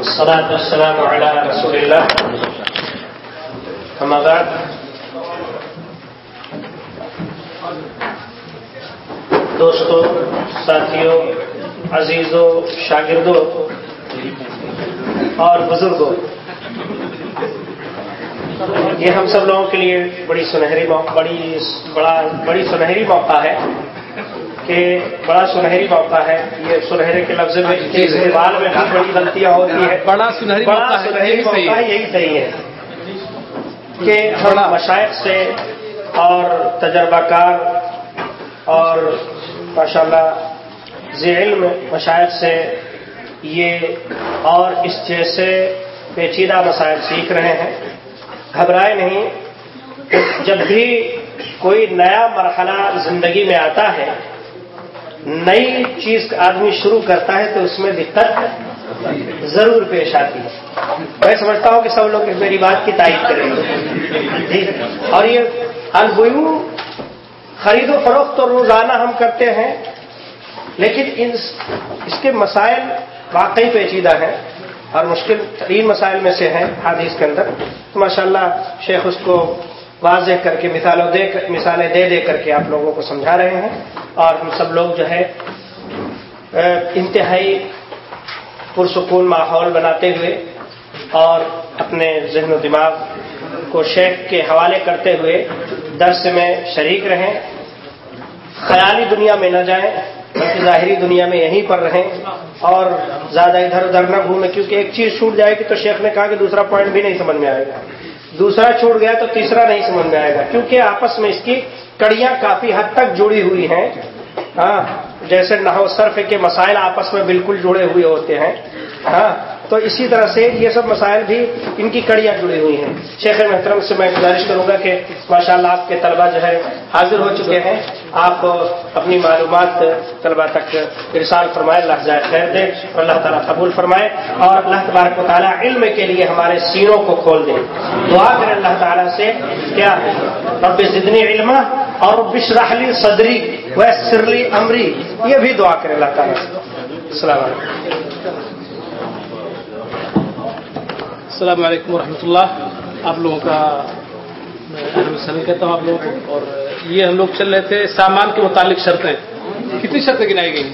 الصلاة والسلام على رسول الله. أما بعد. دوستوں ساتھیوں عزیزوں شاگردوں اور بزرگوں یہ ہم سب لوگوں کے لیے بڑی سنہری بڑی بڑا، بڑی سنہری موقع ہے۔ کہ بڑا سنہری موقع ہے۔ یہ سنہرے کے لفظ میں استعمال میں بھی بڑی غلطیاں ہوتی ہیں۔ بڑا سنہری بڑا سنہری موقع یہی صحیح ہے۔ کہ ہم مشائق سے اور تجربہ کار اور ماشاء اللہ ذی علم مشائق سے یہ اور اس جیسے پیچیدہ مسائل سیکھ رہے ہیں۔ گھبرائے نہیں۔ جب بھی کوئی نیا مرحلہ زندگی میں آتا ہے نئی چیز آدمی شروع کرتا ہے تو اس میں دقت ضرور پیش آتی ہے۔ میں سمجھتا ہوں کہ سب لوگ میری بات کی تائید کریں گے۔ جی۔ اور یہ البیو خرید و فروخت تو روزانہ ہم کرتے ہیں، لیکن اس کے مسائل واقعی پیچیدہ ہیں اور مشکل ترین مسائل میں سے ہیں حادث کے اندر۔ تو ماشاء اللہ شیخ اس کو واضح کر کے مثالوں دے مثالیں دے دے کر کے آپ لوگوں کو سمجھا رہے ہیں اور ہم سب لوگ جو ہے انتہائی پرسکون ماحول بناتے ہوئے اور اپنے ذہن و دماغ کو شیخ کے حوالے کرتے ہوئے درس میں شریک رہیں۔ خیالی دنیا میں نہ جائیں، بلکہ ظاہری دنیا میں یہیں پر رہیں۔ اور زیادہ ادھر ادھر نہ گھومیں، کیونکہ ایک چیز چھوٹ جائے گی تو شیخ نے کہا کہ دوسرا پوائنٹ بھی نہیں سمجھ میں آئے گا۔ دوسرا چھوٹ گیا تو تیسرا نہیں سمجھ میں آئے گا، کیونکہ آپس میں اس کی کڑیاں کافی حد تک جڑی ہوئی ہیں۔ ہاں جیسے نحو صرف کے مسائل آپس میں بالکل جڑے ہوئے ہوتے ہیں۔ ہاں تو اسی طرح سے یہ سب مسائل بھی ان کی کڑیاں جڑی ہوئی ہیں۔ شیخ محترم سے میں گزارش کروں گا کہ ماشاء اللہ آپ کے طلبہ جو ہے حاضر ہو چکے ہیں۔ آپ اپنی معلومات طلبہ تک ارسال فرمائے، اللہ جائے خیر دے۔ اور اللہ تعالیٰ قبول فرمائے اور اللہ تبارک و تعالیٰ علم کے لیے ہمارے سینوں کو کھول دے۔ دعا کریں اللہ تعالیٰ سے، کیا رب زدنی علم اور بشرحلی صدری و سرلی امری۔ یہ بھی دعا کریں اللہ تعالیٰ سے۔ السلام علیکم۔ السلام علیکم ورحمۃ اللہ۔ آپ لوگوں کا سلام کہتا ہوں آپ لوگوں کو۔ اور یہ ہم لوگ چل رہے تھے سامان کے متعلق شرطیں۔ کتنی شرطیں گنائی گئی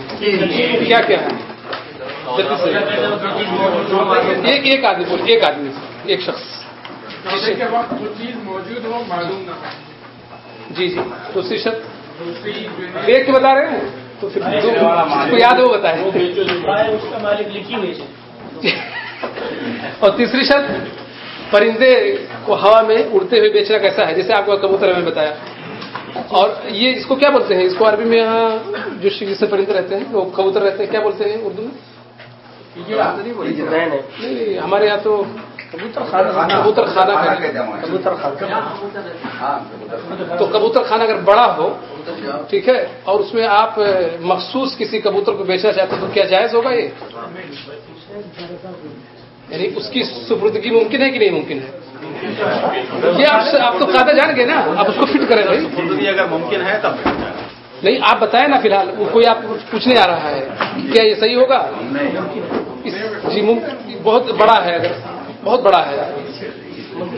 کیا کیا؟ ہے ایک ایک آدمی بول ایک آدمی ایک شخص۔ کے وقت جو چیز موجود ہو معلوم نہ ہو۔ جی جی۔ دوسری شرط؟ ایک کے بتا رہے ہیں؟ تو پھر یاد ہو بتائیں۔ اور تیسری شرط پرندے کو ہوا میں اڑتے ہوئے بیچنا کیسا ہے؟ جیسے آپ کو کبوتر میں بتایا۔ اور یہ اس کو کیا بولتے ہیں؟ اس کو عربی میں یہاں جو جس سے پرندے رہتے ہیں وہ کبوتر رہتے ہیں کیا بولتے ہیں اردو میں؟ نہیں نہیں نہیں ہمارے یہاں تو کبوتر خانہ۔ کبوتر خانہ۔ تو کبوتر خانہ اگر بڑا ہو ٹھیک ہے اور اس میں آپ مخصوص کسی کبوتر کو بیچنا چاہتے ہیں تو کیا جائز ہوگا یہ؟ یعنی اس کی سپردگی ممکن ہے کہ نہیں ممکن ہے؟ یہ آپ تو قاعدہ جان گے نا آپ اس کو فٹ کریں بھائی۔ خودگی اگر ممکن ہے تب نہیں آپ بتائیں نا فی الحال وہ کوئی آپ کو پوچھنے آ رہا ہے کیا یہ صحیح ہوگا؟ جی بہت بڑا ہے اگر بہت بڑا ہے۔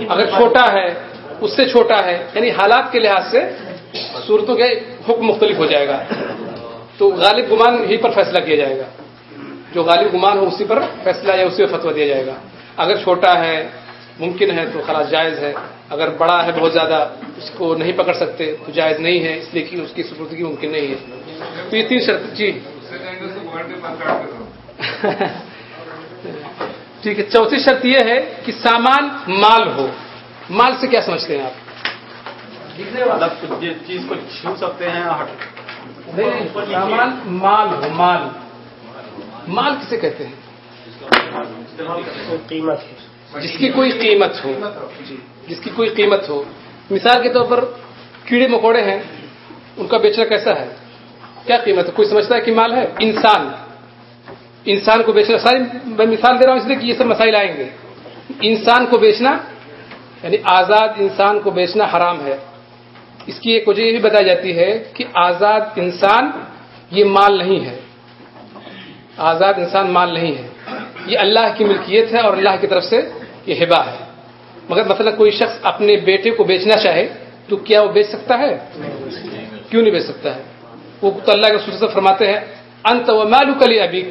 اگر چھوٹا ہے اس سے چھوٹا ہے یعنی حالات کے لحاظ سے صورتوں کے حکم مختلف ہو جائے گا۔ تو غالب گمان ہی پر فیصلہ کیا جائے گا۔ جو غالب گمان ہو اسی پر فیصلہ یا اسی پر فتوا دیا جائے گا۔ اگر چھوٹا ہے ممکن ہے تو خلاص جائز ہے۔ اگر بڑا ہے بہت زیادہ اس کو نہیں پکڑ سکتے تو جائز نہیں ہے اس لیے کہ اس کی سپردگی ممکن نہیں ہے۔ تو یہ تین شرط جی۔ ٹھیک ہے چوتھی شرط یہ ہے کہ سامان مال ہو۔ مال سے کیا سمجھتے ہیں آپ؟ چیز کو چھو سکتے ہیں سامان مال ہو مال۔ مال کسے کہتے ہیں؟ قیمت جس کی کوئی قیمت ہو۔ جس کی کوئی قیمت ہو۔ مثال کے طور پر کیڑے مکوڑے ہیں ان کا بیچنا کیسا ہے؟ کیا قیمت ہے؟ کوئی سمجھتا ہے کہ مال ہے؟ انسان۔ انسان کو بیچنا ساری میں مثال دے رہا ہوں اس لیے کہ یہ سب مسائل آئیں گے۔ انسان کو بیچنا یعنی آزاد انسان کو بیچنا حرام ہے۔ اس کی ایک وجہ یہ بھی بتائی جاتی ہے کہ آزاد انسان یہ مال نہیں ہے۔ آزاد انسان مال نہیں ہے۔ یہ اللہ کی ملکیت ہے اور اللہ کی طرف سے یہ ہبا ہے۔ مگر مثلا کوئی شخص اپنے بیٹے کو بیچنا چاہے تو کیا وہ بیچ سکتا ہے؟ کیوں نہیں بیچ سکتا ہے؟ وہ تو اللہ کے سورج سے فرماتے ہیں انت و مالو کلی ابیک۔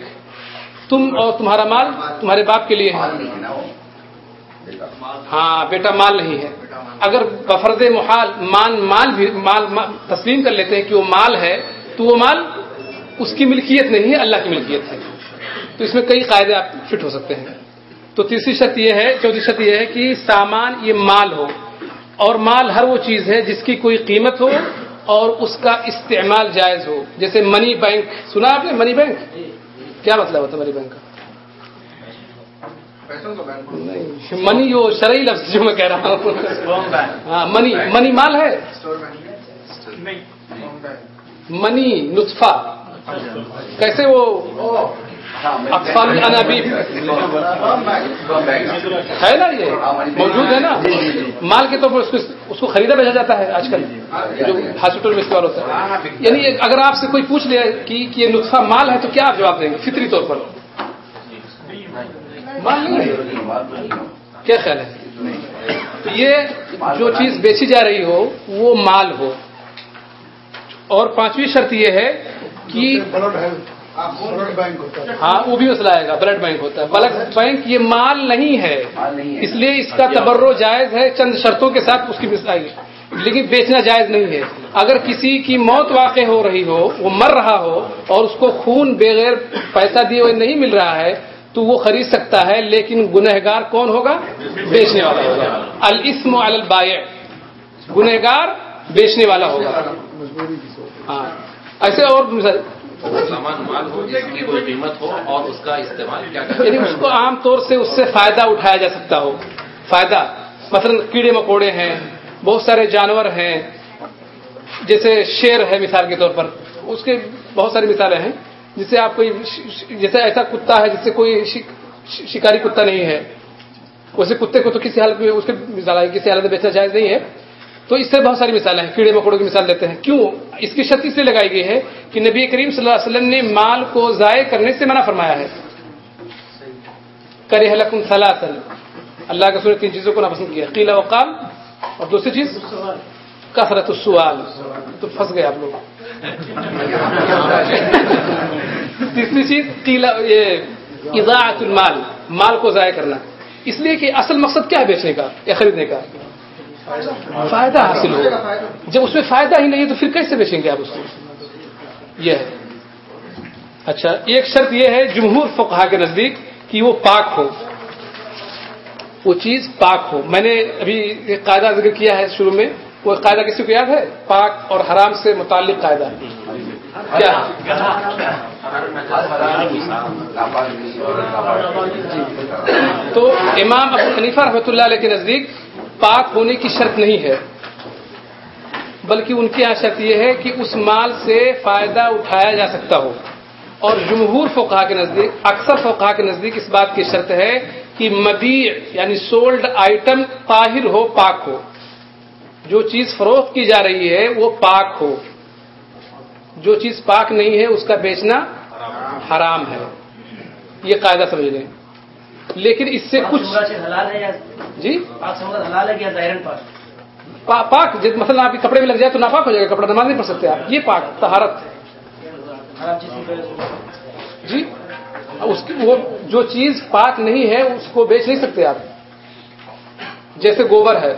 تم اور تمہارا مال تمہارے باپ کے لیے ہے۔ ہاں بیٹا مال نہیں ہے۔ اگر بفرد محال مان مال بھی مال تسلیم کر لیتے ہیں کہ وہ مال ہے تو وہ مال اس کی ملکیت نہیں ہے اللہ کی ملکیت ہے۔ تو اس میں کئی قاعدے آپ فٹ ہو سکتے ہیں۔ تو تیسری شرط یہ ہے چوتھی شرط یہ ہے کہ سامان یہ مال ہو۔ اور مال ہر وہ چیز ہے جس کی کوئی قیمت ہو اور اس کا استعمال جائز ہو۔ جیسے منی بینک سنا آپ نے منی بینک کیا مطلب ہوتا ہے منی بینک کا؟ نہیں منی جو شرعی لفظ جو میں کہہ رہا ہوں۔ ہاں منی منی مال ہے۔ منی نطفہ۔ کیسے وہ اقفال انابیب ہے نا یہ؟ موجود ہے نا؟ مال کے طور پر اس کو خریدا بیچا جاتا ہے آج کل، جو ہاسپٹل میں استعمال ہوتا ہے۔ یعنی اگر آپ سے کوئی پوچھ لے کہ یہ نطفہ مال ہے تو کیا آپ جواب دیں گے فطری طور پر؟ مال نہیں ہے۔ کیا خیال ہے؟ تو یہ جو چیز بیچی جا رہی ہو، وہ مال ہو۔ اور پانچویں شرط یہ ہے کہ ہاں وہ بھی مسئلہ آئے گا بلڈ بینک ہوتا ہے۔ بلڈ بینک یہ مال نہیں ہے۔ اس لیے اس کا تبرو جائز ہے چند شرطوں کے ساتھ اس کی گی۔ لیکن بیچنا جائز نہیں ہے۔ اگر کسی کی موت واقع ہو رہی ہو وہ مر رہا ہو اور اس کو خون بغیر پیسہ دیے ہوئے نہیں مل رہا ہے تو وہ خرید سکتا ہے لیکن گنہگار کون ہوگا؟ بیچنے والا ہوگا۔ الاسم علی البائع۔ گنہگار بیچنے والا ہوگا۔ ہاں۔ ایسے اور سامان مال ہو جس کی کوئی قیمت ہو اور اس کا استعمال کیا یعنی اس کو عام طور سے اس سے فائدہ اٹھایا جا سکتا ہو۔ فائدہ مثلا کیڑے مکوڑے ہیں بہت سارے جانور ہیں جیسے شیر ہے مثال کے طور پر۔ اس کے بہت ساری مثالیں ہیں جسے آپ کوئی جیسے ایسا کتا ہے جس سے کوئی شکاری کتا نہیں ہے۔ ویسے کتے کو تو کسی حالت میں اس کے مثال کسی حالت میں بیچنا جائز نہیں ہے۔ تو اس سے بہت ساری مثالیں ہیں۔ کیڑے مکوڑوں کی مثال دیتے ہیں۔ کیوں؟ اس کی شرط اس لیے لگائی گئی ہے کہ نبی کریم صلی اللہ علیہ وسلم نے مال کو ضائع کرنے سے منع فرمایا ہے۔ کرے حلقم سلاسل اللہ کے سورے تین چیزوں کو ناپسند کیا۔ قیلا وقال اور دوسری چیز؟ کثرت السوال تو پھنس گئے آپ لوگ۔ تیسری چیز؟ قیلا یہ اضاعت المال۔ مال کو ضائع کرنا۔ اس لیے کہ اصل مقصد کیا ہے بیچنے کا یا خریدنے کا؟ فائدہ؟ حاصل ہو۔ جب اس میں فائدہ ہی نہیں ہے تو پھر کیسے بیچیں گے آپ اس کو؟ یہ ہے۔ اچھا ایک شرط یہ ہے، جمہور فقہا کے نزدیک کہ وہ پاک ہو۔ وہ چیز پاک ہو۔ میں نے ابھی ایک قاعدہ ذکر کیا ہے شروع میں۔ وہ قاعدہ کسی کو یاد ہے؟ پاک اور حرام سے متعلق قاعدہ۔ کیا؟ تو امام ابو حنیفہ رحمۃ اللہ علیہ کے نزدیک پاک ہونے کی شرط نہیں ہے۔ بلکہ ان کی یہاں شرط یہ ہے کہ اس مال سے فائدہ اٹھایا جا سکتا ہو۔ اور جمہور فقہ کے نزدیک، اکثر فقہ کے نزدیک اس بات کی شرط ہے کہ مبیع یعنی سولڈ آئٹم طاہر ہو، پاک ہو۔ جو چیز فروخت کی جا رہی ہے، وہ پاک ہو۔ جو چیز پاک نہیں ہے، اس کا بیچنا حرام ہے۔ یہ قاعدہ سمجھ لیں۔ لیکن اس سے کچھ حلال ہے یا جی؟ پاک حلال ہے یا ظاہر پاک؟ پا- پاک جب مثلا آپ کے کپڑے میں لگ جائے تو ناپاک ہو جائے گا کپڑا نماز نہیں پڑھ سکتے آپ۔ یہ پاک سے جی؟ اس کی وہ جو چیز پاک نہیں ہے اس کو بیچ نہیں سکتے آپ۔ جیسے گوبر ہے۔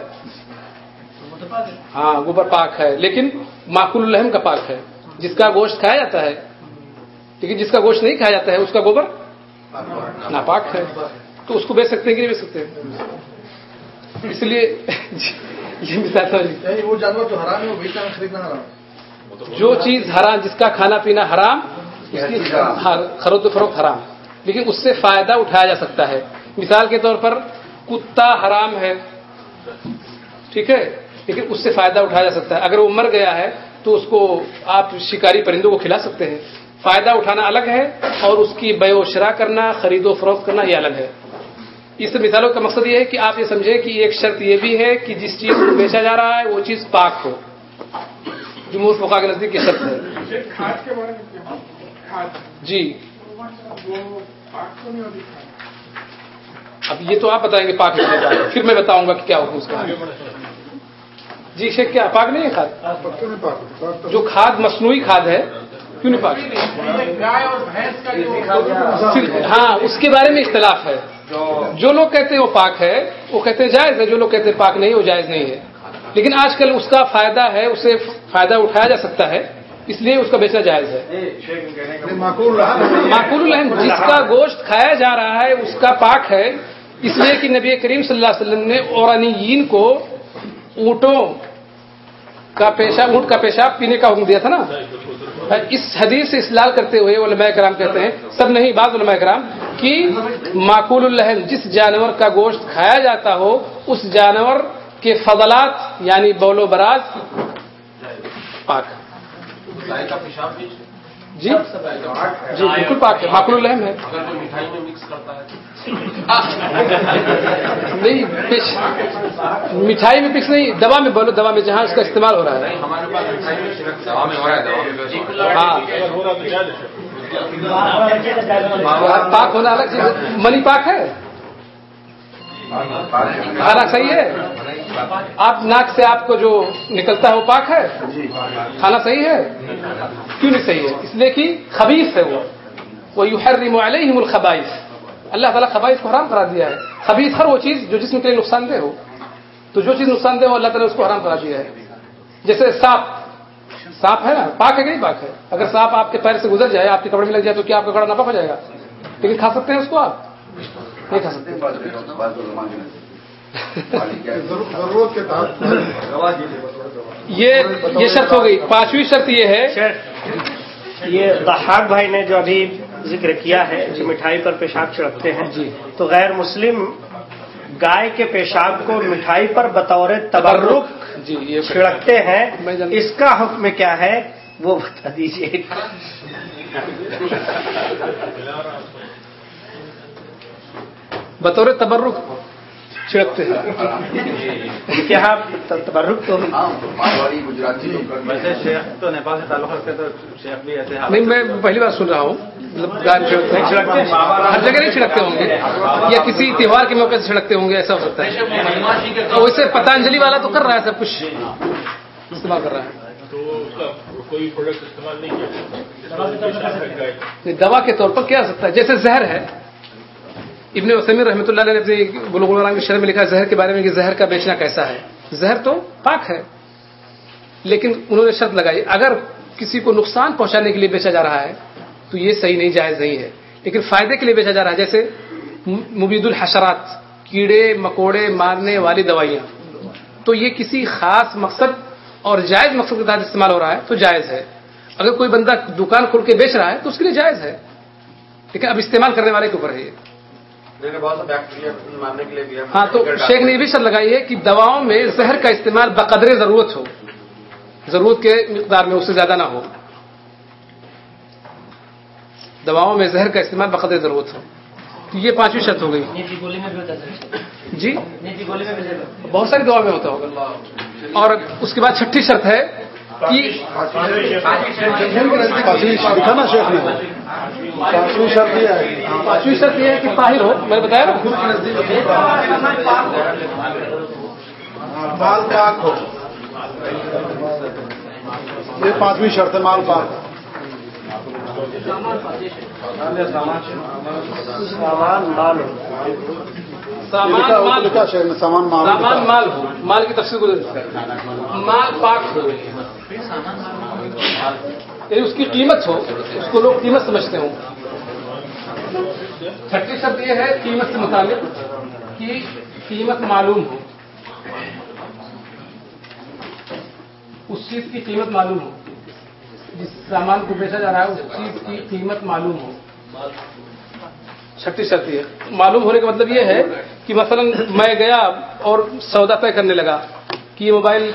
ہاں گوبر پاک ہے لیکن معقول الحم کا پاک ہے۔ جس کا گوشت کھایا جاتا ہے لیکن جس کا گوشت نہیں کھایا جاتا ہے اس کا گوبر ناپاک ہے۔ تو اس کو بیچ سکتے ہیں کہ نہیں بیچ سکتے؟ اس لیے یہ مثال وہ جانور جو حرام ہے وہ بیچنا خریدنا حرام۔ جو چیز حرام جس کا کھانا پینا حرام اس کی خرید و فروخت حرام۔ لیکن اس سے فائدہ اٹھایا جا سکتا ہے۔ مثال کے طور پر کتا حرام ہے ٹھیک ہے؟ لیکن اس سے فائدہ اٹھایا جا سکتا ہے۔ اگر وہ مر گیا ہے تو اس کو آپ شکاری پرندوں کو کھلا سکتے ہیں۔ فائدہ اٹھانا الگ ہے اور اس کی بے و شرا کرنا خرید و فروخت کرنا یہ الگ ہے۔ اس مثالوں کا مقصد یہ ہے کہ آپ یہ سمجھیں کہ ایک شرط یہ بھی ہے کہ جس چیز کو بیچا جا رہا ہے وہ چیز پاک ہو۔ جمہور فقہ کے نزدیک یہ شرط ہے۔ جی۔ اب یہ تو آپ بتائیں گے پاک نہیں پھر میں بتاؤں گا کہ کیا حکم اس کا جی شیخ کیا پاک نہیں ہے کھاد؟ جو کھاد مصنوعی کھاد ہے کیوں نہیں پاک ہاں اس کے بارے میں اختلاف ہے۔ جو لوگ کہتے ہیں وہ پاک ہے، وہ کہتے ہیں جائز ہے، جو لوگ کہتے ہیں پاک نہیں، وہ جائز نہیں ہے۔ لیکن آج کل اس کا فائدہ ہے، اسے فائدہ اٹھایا جا سکتا ہے، اس لیے اس کا بیچنا جائز ہے۔ معقول معقول الحم جس کا گوشت کھایا جا رہا ہے، اس کا پاک ہے۔ اس لیے کہ نبی کریم صلی اللہ علیہ وسلم نے اورانیین کو اونٹوں کا پیشاب اونٹ کا پیشاب پینے کا حکم دیا تھا نا۔ اس حدیث سے اسلال کرتے ہوئے علماء کرام کہتے ہیں، سب نہیں، بعض علماء کرام، کہ معقول الحم جس جانور کا گوشت کھایا جاتا ہو، اس جانور کے فضلات یعنی بول و براز، پاک۔ جی؟ جی بالکل پاک ہے، معقول الحم ہے۔ نہیں مٹھائی میں مکس نہیں مٹھائی میں پکس نہیں، دوا میں بولو، دوا میں جہاں اس کا استعمال ہو رہا ہے۔ ہاں۔ پاک ہونا الگ چیز منی پاک ہے۔ کھانا صحیح ہے؟ آپ ناک سے آپ کو جو نکلتا ہے وہ پاک ہے؟ کھانا صحیح ہے؟ کیوں نہیں صحیح ہے؟ اس لیے کہ خبیص ہے وہ۔ وہ یو ہر علیہم الخبائث۔ اللہ تعالیٰ خبائث کو حرام کرا دیا ہے۔ خبیص ہر وہ چیز جو جسم کے لیے نقصان دہ ہو۔ تو جو چیز نقصان دہ ہو، اللہ تعالیٰ نے اس کو حرام کرا دیا ہے۔ جیسے سانپ۔ سانپ ہے نا؟ پاک ہے کہ نہیں پاک ہے؟ اگر سانپ آپ کے پیر سے گزر جائے، آپ کے کپڑے میں لگ جائے تو کیا آپ کا کپڑا ناپاک ہو جائے گا؟ لیکن کھا سکتے ہیں اس کو آپ۔ نہیں کھا سکتے یہ یہ شرط ہو گئی پانچویں شرط یہ ہے یہ ضحاک بھائی نے جو ابھی ذکر کیا ہے جو مٹھائی پر پیشاب چھڑکتے ہیں جی تو غیر مسلم گائے کے پیشاب کو مٹھائی پر بطور تبرک جی چھڑکتے ہیں اس کا حکم کیا ہے وہ بتا دیجیے بطور تبرک چھڑکتے ہیں۔ کیا تبرک تو ویسے شیخ تو نیپال سے تعلق رکھتے تو شیخ بھی ایسے نہیں میں پہلی بار سن رہا ہوں۔ مطلب میں چھڑکتے ہیں۔ چھڑکتے؟ ہیں ہر جگہ نہیں چھڑکتے ہوں گے۔ یا کسی تہوار کے موقع سے چھڑکتے ہوں گے ایسا ہو سکتا ہے۔ ویسے پتانجلی والا تو کر رہا ہے سب کچھ۔ استعمال کر رہا ہے۔ کوئی پروڈکٹ استعمال نہیں کیا؟ دوا کے طور پر کیا ہو سکتا ہے؟ جیسے زہر ہے ابن وسمیر رحمۃ اللہ علیہ نے اپنی بلوغ المرام کی شرح میں لکھا ہے، زہر کے بارے میں کہ زہر کا بیچنا کیسا ہے۔ زہر تو پاک ہے، لیکن انہوں نے شرط لگائی، اگر کسی کو نقصان پہنچانے کے لیے بیچا جا رہا ہے، تو یہ صحیح نہیں، جائز نہیں ہے۔ لیکن فائدے کے لیے بیچا جا رہا ہے، جیسے مبید الحشرات، کیڑے، مکوڑے، مارنے والی دوائیاں۔ تو یہ کسی خاص مقصد اور جائز مقصد کے تحت استعمال ہو رہا ہے، تو جائز ہے۔ اگر کوئی بندہ دکان کھول کے بیچ رہا ہے، تو اس کے لیے جائز ہے۔ لیکن اب استعمال کرنے والے کے اوپر ہے یہ۔ ہاں تو شیخ نے یہ بھی شرط لگائی ہے کہ دواؤں میں زہر کا استعمال بقدر ضرورت ہو۔ ضرورت کے مقدار میں اس سے زیادہ نہ ہو۔ دواؤں میں زہر کا استعمال بقدر ضرورت ہو۔ تو یہ پانچویں شرط ہو گئی۔ جی؟ بہت ساری دواؤں میں ہوتا ہوگا۔ اور اس کے بعد چھٹی شرط ہے دکھانا شیخ نے پانچویں شرط یہ ہے پانچویں شرط یہ ہے کہ طاہر ہو میں نے بتایا نا مال پاک ہو یہ پانچویں شرط ہے مال پاک سامان مال سامان مال مال کی تفصیل مال پاک ہو یعنی اس کی قیمت ہو، اس کو لوگ قیمت سمجھتے ہوں۔ چھٹی شبد یہ ہے قیمت سے متعلق کہ قیمت معلوم ہو۔ اس چیز کی قیمت معلوم ہو۔ جس سامان کو بیچا جا رہا ہے، اس چیز کی قیمت معلوم ہو۔ چھٹی شرط یہ۔ معلوم ہونے کا مطلب یہ ہے کہ مثلا میں گیا اور سودا طے کرنے لگا کہ یہ موبائل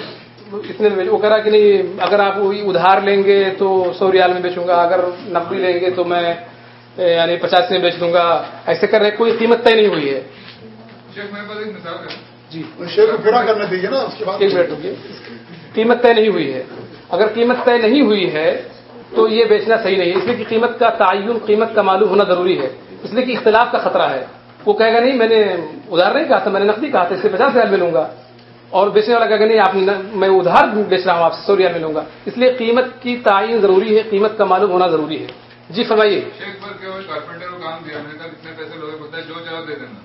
اتنے میں وہ کہہ رہا کہ نہیں اگر آپ ادھار لیں گے تو سو ریال میں بیچوں گا اگر نقدی لیں گے تو میں یعنی پچاس میں بیچ دوں گا۔ ایسے کر رہے کوئی قیمت طے نہیں ہوئی ہے۔ جی۔ پورا کرنے دیجیے نا اس کے بعد ایک منٹ رکیے۔ قیمت طے نہیں ہوئی ہے۔ اگر قیمت طے نہیں ہوئی ہے تو یہ بیچنا صحیح نہیں ہے۔ اس لیے کہ قیمت کا تعین قیمت کا معلوم ہونا ضروری ہے۔ اس لیے کہ اختلاف کا خطرہ ہے۔ وہ کہے گا نہیں میں نے ادھار نہیں کہا تھا میں نے نقدی کہا تھا اس سے پچاس ریال ملوں گا۔ اور بیچنے والا کہے گا نہیں آپ میں ادھار بیچ رہا ہوں آپ سے سو ریال ملوں گا. اس لیے قیمت کی تعین ضروری ہے قیمت کا معلوم ہونا ضروری ہے۔ جی فرمائیے۔ شیخ پر کیا ہوئے کارپینٹر کو کام دیا؟ میں نے کہا کتنے پیسے لوگے بولتا ہے جو چاہو دے دینا۔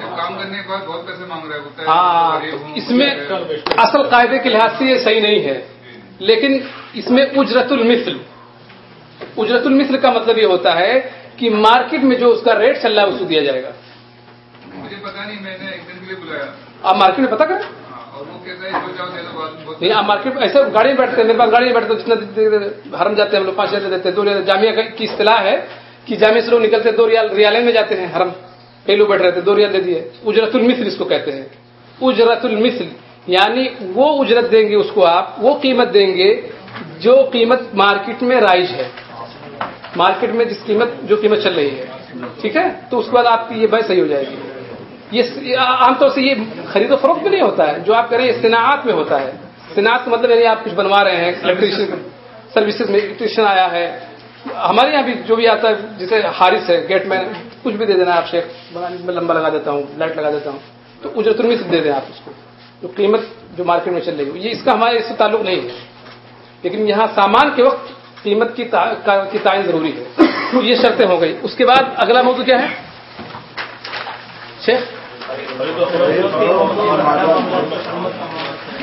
جب کام کرنے کے بعد بہت پیسے مانگ رہا ہے بولتا ہے ہاں ہوں، اس میں اصل قاعدے کے لحاظ سے یہ صحیح نہیں ہے۔ لیکن اس میں اجرت المثل۔ اجرت المثل کا مطلب یہ ہوتا ہے کہ مارکیٹ میں جو اس کا ریٹ چل رہا ہے اس کو دیا جائے گا۔ مجھے پتا نہیں میں نے ایک دن کے لیے بلایا۔ آپ مارکیٹ میں پتا کریں؟ نہیں، آپ مارکیٹ میں ایسے گاڑی میں بیٹھتے ہیں، میرے پاس گاڑی میں بیٹھتے ہیں جتنا حرم جاتے ہیں، ہم لوگ پانچ ہزار دیتے ہیں، دو ریال جامعہ کی اصطلاح ہے کہ جامعہ سے لوگ نکلتے ہیں، دو ریال ریالین میں جاتے ہیں، حرم۔ کئی لوگ بیٹھ رہے تھے، دو ریال دے دیے۔ اجرت المثل اس کو کہتے ہیں۔ اجرت المثل یعنی وہ اجرت دیں گے اس کو آپ، وہ قیمت دیں گے جو قیمت مارکیٹ میں رائج ہے۔ مارکیٹ میں جس قیمت جو قیمت چل رہی ہے۔ ٹھیک ہے؟ تو اس کے بعد آپ کی یہ بھائی صحیح ہو جائے گی۔ یہ عام طور سے یہ خرید و فروخت میں نہیں ہوتا ہے، جو آپ کریں صناعت میں ہوتا ہے۔ صناعت کا مطلب یعنی آپ کچھ بنوا رہے ہیں الیکٹریشین سروسز میں الیکٹریشین آیا ہے۔ ہمارے یہاں بھی جو بھی آتا ہے، جیسے حارث ہے گیٹ مین کچھ بھی دے دینا آپ شیخ، میں لمبا لگا دیتا ہوں لائٹ لگا دیتا ہوں۔ تو اجرت میں سے دے دیں آپ اس کو۔ جو قیمت جو مارکیٹ میں چل رہی ہے، یہ اس کا ہمارے اس سے تعلق نہیں ہے۔ لیکن یہاں سامان کے وقت قیمت کی تعین ضروری ہے۔ یہ شرطیں ہو گئی۔ اس کے بعد اگلا موضوع کیا ہے؟ شیخ؟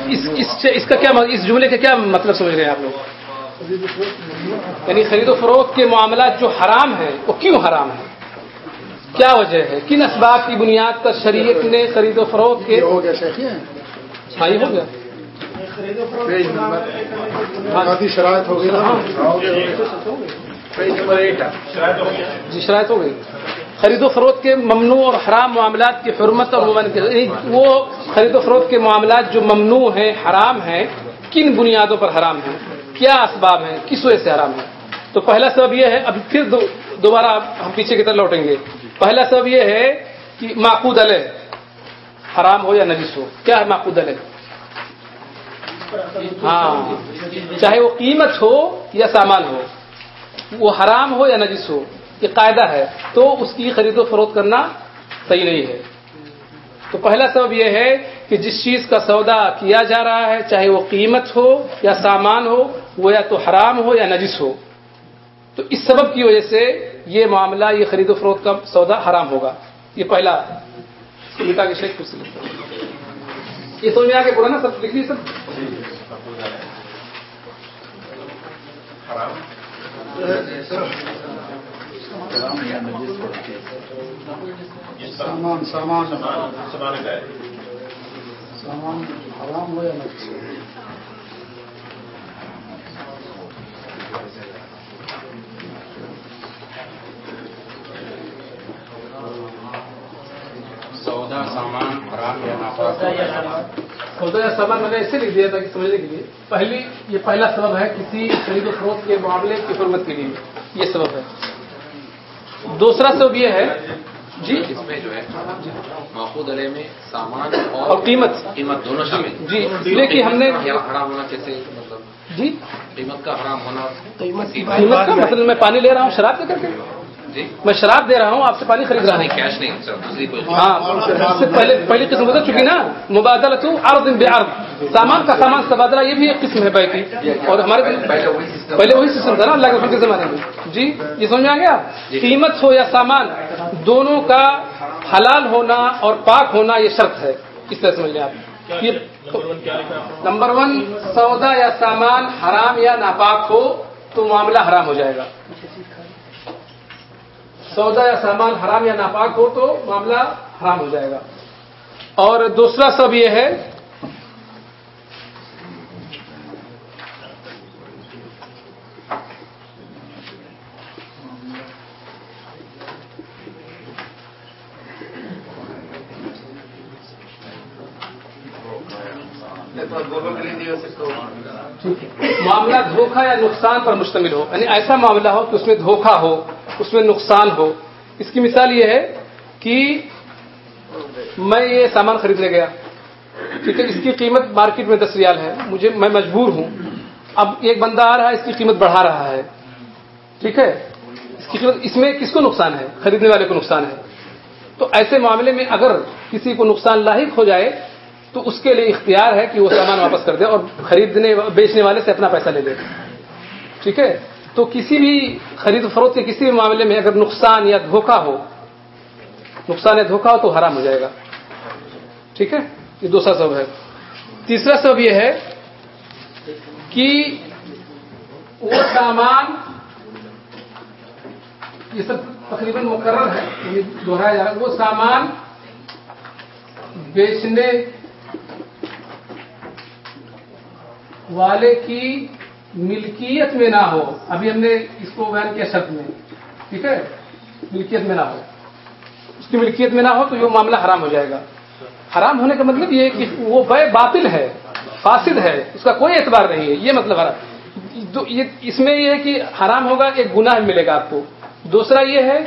اس اس سے- اس کا کیا اس جملے کا کیا مطلب سمجھ رہے ہیں آپ لوگ؟ یعنی خرید و فروخت کے معاملات جو حرام ہیں وہ کیوں حرام ہیں؟ کیا وجہ ہے؟ کن اسباب کی بنیاد پر شریعت نے خرید و فروخت کے ہو گیا یہ ہاں یہ ہو گیا۔ شرائط ہو گئی۔ ایٹ جی شرائط ہو گئی۔ خرید و فروخت کے ممنوع اور حرام معاملات کی حرمت اور یعنی وہ خرید و فروخت کے معاملات جو ممنوع ہیں، حرام ہیں، کن بنیادوں پر حرام ہیں؟ کیا اسباب ہیں؟ کس وجہ سے حرام ہیں؟ تو پہلا سبب یہ ہے، ابھی پھر دو- دوبارہ ہم پیچھے کی طرف لوٹیں گے۔ پہلا سبب یہ ہے کہ معقود علیہ حرام ہو یا نجس ہو۔ کیا ہے معقود علیہ؟ ہاں۔ چاہے وہ قیمت ہو یا سامان ہو، وہ حرام ہو یا نجس ہو۔ یہ قاعدہ ہے، تو اس کی خرید و فروخت کرنا صحیح نہیں ہے۔ تو پہلا سبب یہ ہے کہ جس چیز کا سودا کیا جا رہا ہے، چاہے وہ قیمت ہو یا سامان ہو، وہ یا تو حرام ہو یا نجس ہو۔ تو اس سبب کی وجہ سے یہ معاملہ، یہ خرید و فروخت کا سودا حرام ہوگا۔ یہ پہلا۔ اس کو مٹا کے شیخ پوچھ لیتا ہوں۔ یہ سمجھ میں آ کے پورا نا، سب لکھ لیے سب۔ سامان سامان سامان حرام ہو یا ہو سودا سامان حرام یا سودا یا سامان میں نے ایسے لکھ دیا تھا کہ سمجھنے کے لیے پہلی یہ پہلا سبب ہے کسی خرید و فروخت کے معاملے کی حرمت کے لیے۔ یہ سبب ہے۔ دوسرا سبب یہ ہے جی؟ اس میں جو ہے ماخود علیہ میں سامان اور قیمت۔ قیمت دونوں شامل جی کہ ہم نے حرام ہونا کیسے مطلب جی؟ قیمت کا حرام ہونا۔ قیمت کا مطلب میں پانی لے رہا ہوں شراب دے کر کے؟ جی۔ میں شراب دے رہا ہوں آپ سے پانی خرید رہا نہیں ہوں کیش نہیں سر دوسری کوئی ہاں اس سے پہلے پہلی قسم گزر چکی نا مبادلہ تو عرض بعرض۔ سامان کا سامان تبادلہ یہ بھی ایک قسم ہے بائی کی۔ اور ہمارے پہلے وہی سسٹم تھا۔ نا اللہ کے کے زمانے میں جی یہ سمجھ میں آ گیا؟ قیمت ہو یا سامان دونوں کا حلال ہونا اور پاک ہونا یہ شرط ہے۔ اس طرح سمجھ لیں آپ۔ یہ نمبر ون سودا یا سامان حرام یا ناپاک ہو تو معاملہ حرام ہو جائے گا۔ سودا یا سامان حرام یا ناپاک ہو تو معاملہ حرام ہو جائے گا۔ اور دوسرا سب یہ ہے معاملہ دھوکہ یا نقصان پر مشتمل ہو یعنی ایسا معاملہ ہو کہ اس میں دھوکہ ہو، اس میں نقصان ہو۔ اس کی مثال یہ ہے کہ میں یہ سامان خریدنے گیا، ٹھیک ہے، اس کی قیمت مارکیٹ میں دس ریال ہے، مجھے، میں مجبور ہوں۔ اب ایک بندہ آ رہا ہے، اس کی قیمت بڑھا رہا ہے، ٹھیک ہے۔ اس کی قیمت، اس میں کس کو نقصان ہے؟ خریدنے والے کو نقصان ہے۔ تو ایسے معاملے میں اگر کسی کو نقصان لاحق ہو جائے تو اس کے لیے اختیار ہے کہ وہ سامان واپس کر دے اور خریدنے بیچنے والے سے اپنا پیسہ لے لے۔ ٹھیک ہے؟ تو کسی بھی خرید و فروخت کے کسی بھی معاملے میں اگر نقصان یا دھوکہ ہو، نقصان یا دھوکہ ہو تو حرام ہو جائے گا۔ ٹھیک ہے؟ یہ دوسرا سبب ہے۔ تیسرا سبب یہ ہے کہ وہ سامان، یہ سب تقریباً مقرر ہے یعنی دوہرایا جا رہا ہے، وہ سامان بیچنے والے کی ملکیت میں نہ ہو۔ ابھی ہم نے اس کو بیان کیا شرط میں۔ ٹھیک ہے؟ ملکیت میں نہ ہو۔ اس کی ملکیت میں نہ ہو تو یہ معاملہ حرام ہو جائے گا۔ حرام ہونے کا مطلب یہ کہ وہ بے باطل ہے، فاسد ہے، اس کا کوئی اعتبار نہیں ہے۔ یہ مطلب حرام۔ اس میں یہ ہے کہ حرام ہوگا، ایک گناہ ملے گا آپ کو۔ دوسرا یہ ہے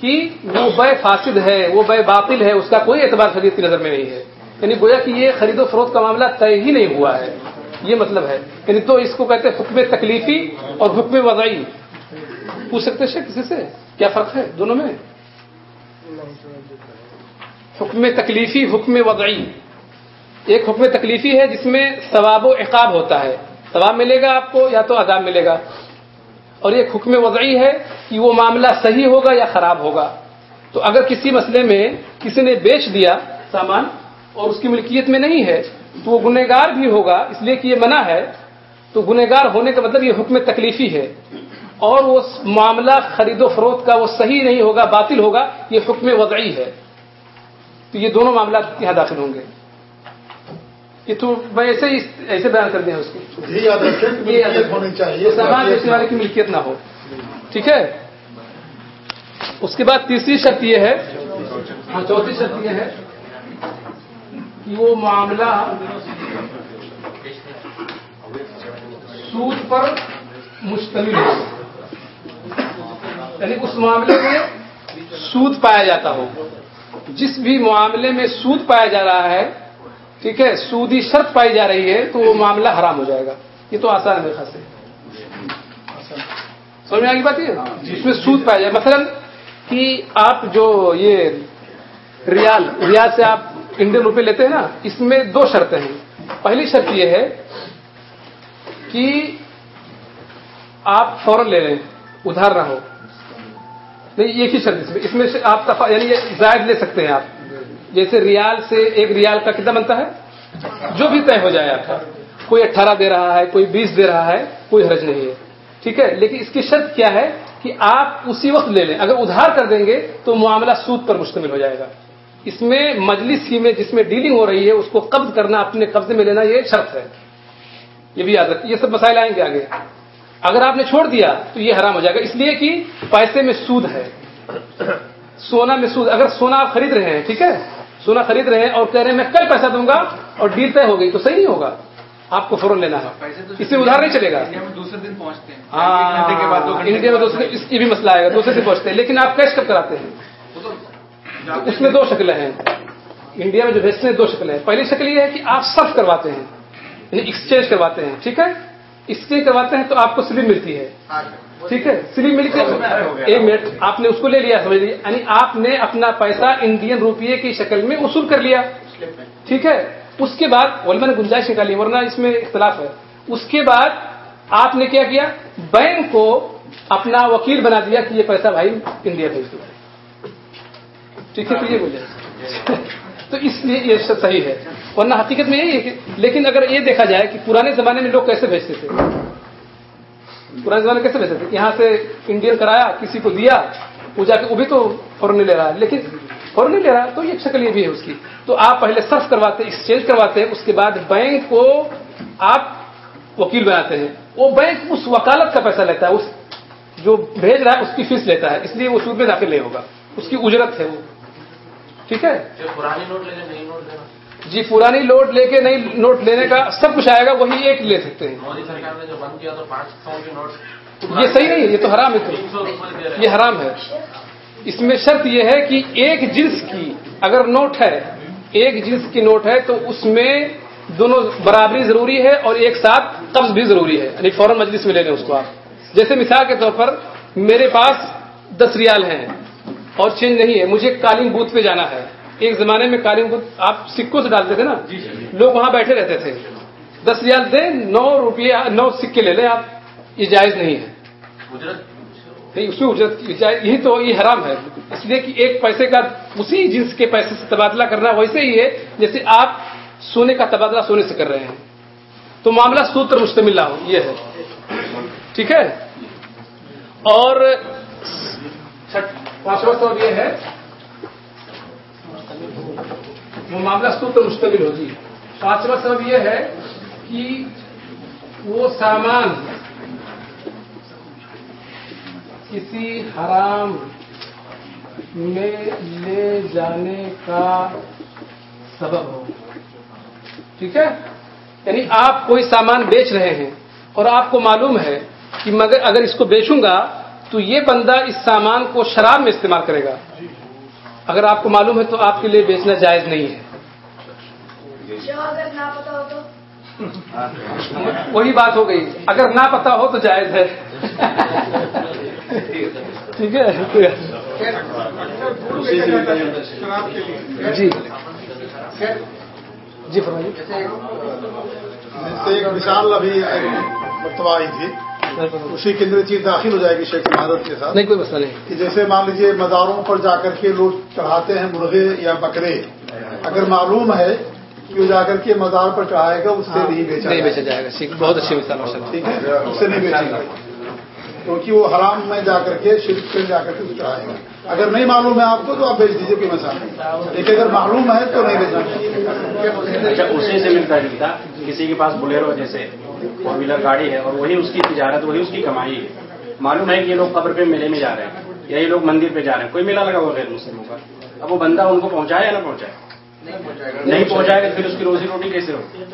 کہ وہ بے فاسد ہے، وہ بے باطل ہے، اس کا کوئی اعتبار خرید کی نظر میں نہیں ہے۔ یعنی گویا کہ یہ خرید و فروخت کا معاملہ طے ہی نہیں ہوا ہے۔ یہ مطلب ہے۔ یعنی تو اس کو کہتے ہیں حکم تکلیفی اور حکم وضعی۔ پوچھ سکتے ہیں کسی سے؟ کیا فرق ہے دونوں میں؟ حکم تکلیفی، حکم وضعی۔ ایک حکم تکلیفی ہے جس میں ثواب و عقاب ہوتا ہے۔ ثواب ملے گا آپ کو یا تو عذاب ملے گا۔ اور ایک حکم وضعی ہے کہ وہ معاملہ صحیح ہوگا یا خراب ہوگا۔ تو اگر کسی مسئلے میں کسی نے بیچ دیا سامان اور اس کی ملکیت میں نہیں ہے تو وہ گنہگار بھی ہوگا اس لیے کہ یہ منع ہے۔ تو گنہگار ہونے کا مطلب یہ حکم تکلیفی ہے۔ اور وہ معاملہ خرید و فروخت کا وہ صحیح نہیں ہوگا باطل ہوگا یہ حکم وضعی ہے۔ تو یہ دونوں معاملات یہاں داخل ہوں گے۔ یہ تو میں ایسے ہی ایسے بیان کر دیں اس کو۔ یہ سامان بیچنے والے کی ملکیت نہ ہو۔ ٹھیک ہے؟ اس کے بعد تیسری شرط یہ ہے۔ ہاں چوتھی شرط یہ ہے۔ کہ وہ معاملہ سود پر مشتمل ہو یعنی اس معاملے میں سود پایا جاتا ہو۔ جس بھی معاملے میں سود پایا جا رہا ہے، ٹھیک ہے، سودی شرط پائی جا رہی ہے، تو وہ معاملہ حرام ہو جائے گا۔ یہ تو آسان ہے میرے خیال سے۔ سمجھ میں آگے بات یہ؟ جس میں سود پایا جائے۔ مثلا کہ آپ جو یہ ریال ریال سے آپ انڈین روپے لیتے ہیں نا، اس میں دو شرطیں ہیں۔ پہلی شرط یہ ہے کہ آپ فوراً لے لیں، ادھار نہ ہو۔ نہیں ایک ہی شرط اس میں اس میں آپ یعنی زائد لے سکتے ہیں آپ۔ جیسے ریال سے ایک ریال کا کتنا بنتا ہے؟ جو بھی طے ہو جائے آپ کا۔ کوئی اٹھارہ دے رہا ہے، کوئی بیس دے رہا ہے، کوئی حرج نہیں ہے۔ ٹھیک ہے؟ لیکن اس کی شرط کیا ہے کہ آپ اسی وقت لے لیں۔ اگر ادھار کر دیں گے تو معاملہ سود پر مشتمل ہو جائے گا۔ اس میں مجلس ہی میں جس میں ڈیلنگ ہو رہی ہے اس کو قبض کرنا اپنے قبضے میں لینا یہ شرط ہے۔ یہ بھی یاد رکھ یہ سب مسائل آئیں گے آگے۔ اگر آپ نے چھوڑ دیا تو یہ حرام ہو جائے گا۔ اس لیے کہ پیسے میں سود ہے۔ سونا میں سود اگر سونا آپ خرید رہے ہیں ٹھیک ہے؟ سونا خرید رہے ہیں اور کہہ رہے ہیں میں کل پیسہ دوں گا اور ڈیل طے ہو گئی تو صحیح نہیں ہوگا۔ آپ کو فوراً لینا ہے۔ اس سے ادھار نہیں چلے گا۔ دوسرے دن پہنچتے ہیں۔ ہاں انڈیا میں دوسرے اس کی بھی مسئلہ آئے گا دوسرے دن پہنچتے ہیں لیکن آپ کیش کب کراتے ہیں؟ اس میں دو شکلیں ہیں۔ انڈیا میں جو بھیجتے ہیں دو شکلیں ہیں۔ پہلی شکل یہ ہے کہ آپ صرف کرواتے ہیں یعنی ایکسچینج کرواتے ہیں، ٹھیک ہے؟ ایکسچینج کرواتے ہیں تو آپ کو سلپ ملتی ہے۔ ٹھیک ہے؟ سلپ مل کے ایک منٹ، آپ نے اس کو لے لیا، سمجھ لیجیے یعنی آپ نے اپنا پیسہ انڈین روپیے کی شکل میں وصول کر لیا۔ ٹھیک ہے؟ اس کے بعد علما نے گنجائش نکالی، ورنہ اس میں اختلاف ہے۔ اس کے بعد آپ نے کیا کیا؟ بینک کو اپنا وکیل بنا دیا کہ یہ پیسہ بھائی انڈیا بھیج دو۔ ٹھیک ہے، تو یہ بولے۔ تو اس لیے یہ صحیح ہے۔ ورنہ حقیقت میں یہی ہے کہ لیکن اگر یہ دیکھا جائے کہ پرانے زمانے میں لوگ کیسے بھیجتے تھے؟ پرانے زمانے کیسے بھیجتے تھے؟ یہاں سے انڈین کرایا، کسی کو دیا، وہ جا کے وہ بھی تو فوراً نہیں لے رہا ہے۔ لیکن فوراً نہیں لے رہا تو یہ شکل یہ بھی ہے اس کی۔ تو آپ پہلے صرف کرواتے ایکسچینج کرواتے ہیں اس کے بعد بینک کو آپ وکیل بناتے ہیں۔ وہ بینک اس وکالت کا پیسہ لیتا ہے، اس جو بھیج رہا ہے، اس کی فیس لیتا ہے۔ اس لیے وہ سود میں داخل نہیں ہوگا۔ اس کی اجرت ہے وہ۔ ٹھیک ہے؟ پرانی نوٹ لے نئی نوٹ لینا۔ جی پرانی نوٹ لے کے نئی نوٹ لینے کا سب کچھ آئے گا وہی ایک لے سکتے ہیں۔ مودی سرکار نے جو بند کیا تو پانچ سو کے نوٹ یہ صحیح نہیں ہے یہ تو حرام ہے یہ حرام ہے۔ اس میں شرط یہ ہے کہ ایک جنس کی اگر نوٹ ہے ایک جنس کی نوٹ ہے تو اس میں دونوں برابری ضروری ہے اور ایک ساتھ قبض بھی ضروری ہے۔ یعنی فوراً مجلس میں لے لیں اس کو آپ۔ جیسے مثال کے طور پر میرے پاس دس ریال ہیں۔ اور چینج نہیں ہے۔ مجھے کالنگ بوتھ پہ جانا ہے۔ ایک زمانے میں کالنگ بوتھ آپ سکوں سے ڈالتے تھے نا؟ لوگ وہاں بیٹھے رہتے تھے۔ دس ریال دیں نو روپیہ نو سکے لے لیں آپ یہ جائز نہیں ہے۔ نہیں اس میں اجرت یہی تو یہ حرام ہے۔ اس لیے کہ ایک پیسے کا اسی جنس کے پیسے سے تبادلہ کرنا ویسے ہی ہے جیسے آپ سونے کا تبادلہ سونے سے کر رہے ہیں۔ تو معاملہ سود پر مشتمل ہو یہ ہے۔ ٹھیک ہے؟ اور پانچواں سوال یہ ہے، وہ معاملہ سود جی۔ پر مشتمل ہوگی پانچواں سبب یہ ہے کہ وہ سامان کسی حرام میں لے جانے کا سبب ہو۔ ٹھیک ہے؟ یعنی آپ کوئی سامان بیچ رہے ہیں اور آپ کو معلوم ہے کہ مگر اگر اس کو بیچوں گا تو یہ بندہ اس سامان کو شراب میں استعمال کرے گا۔ اگر آپ کو معلوم ہے تو آپ کے لیے بیچنا جائز نہیں ہے۔ وہی بات ہو گئی۔ اگر نہ پتا ہو تو جائز ہے۔ ٹھیک ہے۔ جی۔ جی فرمائیے۔ ایک مثال ابھی مرتبہ آئی تھی۔ اسی کے اندر چیز داخل ہو جائے گی شیخ عمارت کے ساتھ نہیں کوئی مسئلہ نہیں۔ کہ جیسے مان لیجیے مزاروں پر جا کر کے لوگ چڑھاتے ہیں مرغے یا بکرے اگر معلوم ہے کہ وہ جا کر کے مزار پر چڑھائے گا اس سے نہیں بیچا نہیں جائے بیچا جائے گا۔ بہت اچھی مثال ٹھیک ہے؟ اس سے نہیں بیچے گا۔ کیونکہ وہ حرام میں جا کر کے شرک پہ جا کر کے اس چڑھائے گا۔ اگر نہیں معلوم ہے آپ کو تو آپ بیچ دیجیے کوئی مسئلہ نہیں۔ لیکن اگر معلوم ہے تو نہیں بیچنا۔ اچھا اسی سے ملتا جلتا کسی کے پاس بلیرو جیسے فور ویلر گاڑی ہے اور وہی اس کی تجارت وہی اس کی کمائی ہے معلوم ہے کہ یہ لوگ قبر پہ میلے میں جا رہے ہیں یا یہ لوگ مندر پہ جا رہے ہیں کوئی میلہ لگا ہوا غیر مسلموں کا اب وہ بندہ ان کو پہنچائے یا نہ پہنچائے نہیں پہنچائے گا پھر اس کی روزی روٹی کیسے ہوگی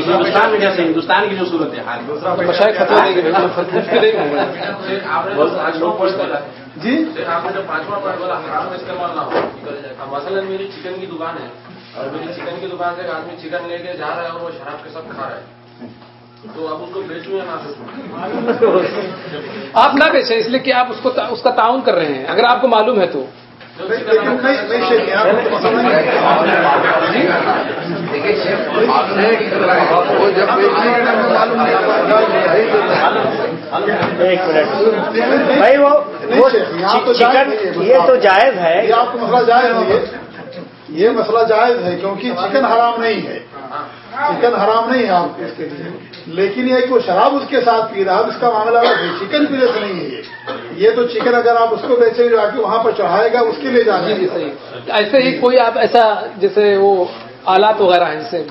ہندوستان میں جیسے ہندوستان کی جو صورت ہے جی آپ نے جو پانچواں پوائنٹ بولا حرام استعمال نہ ہو مثلاً میری چکن کی دکان ہے اور میری چکن کی دکان سے ایک آدمی چکن لے کے جا رہا ہے اور وہ شراب کے ساتھ کھا رہا ہے۔ تو اب اس کو بیچوں یا نہ بیچوں آپ نہ بیچیں اس لیے کہ آپ اس کو اس کا تعاون کر رہے ہیں۔ اگر آپ کو معلوم ہے تو۔ ایک منٹ۔ بھائی وہ چکن۔ یہ تو جائز ہے۔ یہ آپ کو مسئلہ جائز ہے۔ یہ مسئلہ جائز ہے کیونکہ چکن حرام نہیں ہے۔ چکن حرام نہیں ہے آپ کے اس کے لیے۔ لیکن یہ کہ وہ شراب اس کے ساتھ پی رہا ہے اس کا معاملہ ہے۔ چکن پینے سے نہیں ہے یہ۔ یہ تو چکن اگر آپ اس کو بیچے جا کے وہاں پر چڑھائے گا اس کے لیے جانا جی جی صحیح۔ ایسے ہی کوئی آپ ایسا جیسے وہ آلات وغیرہ ہیں جیسے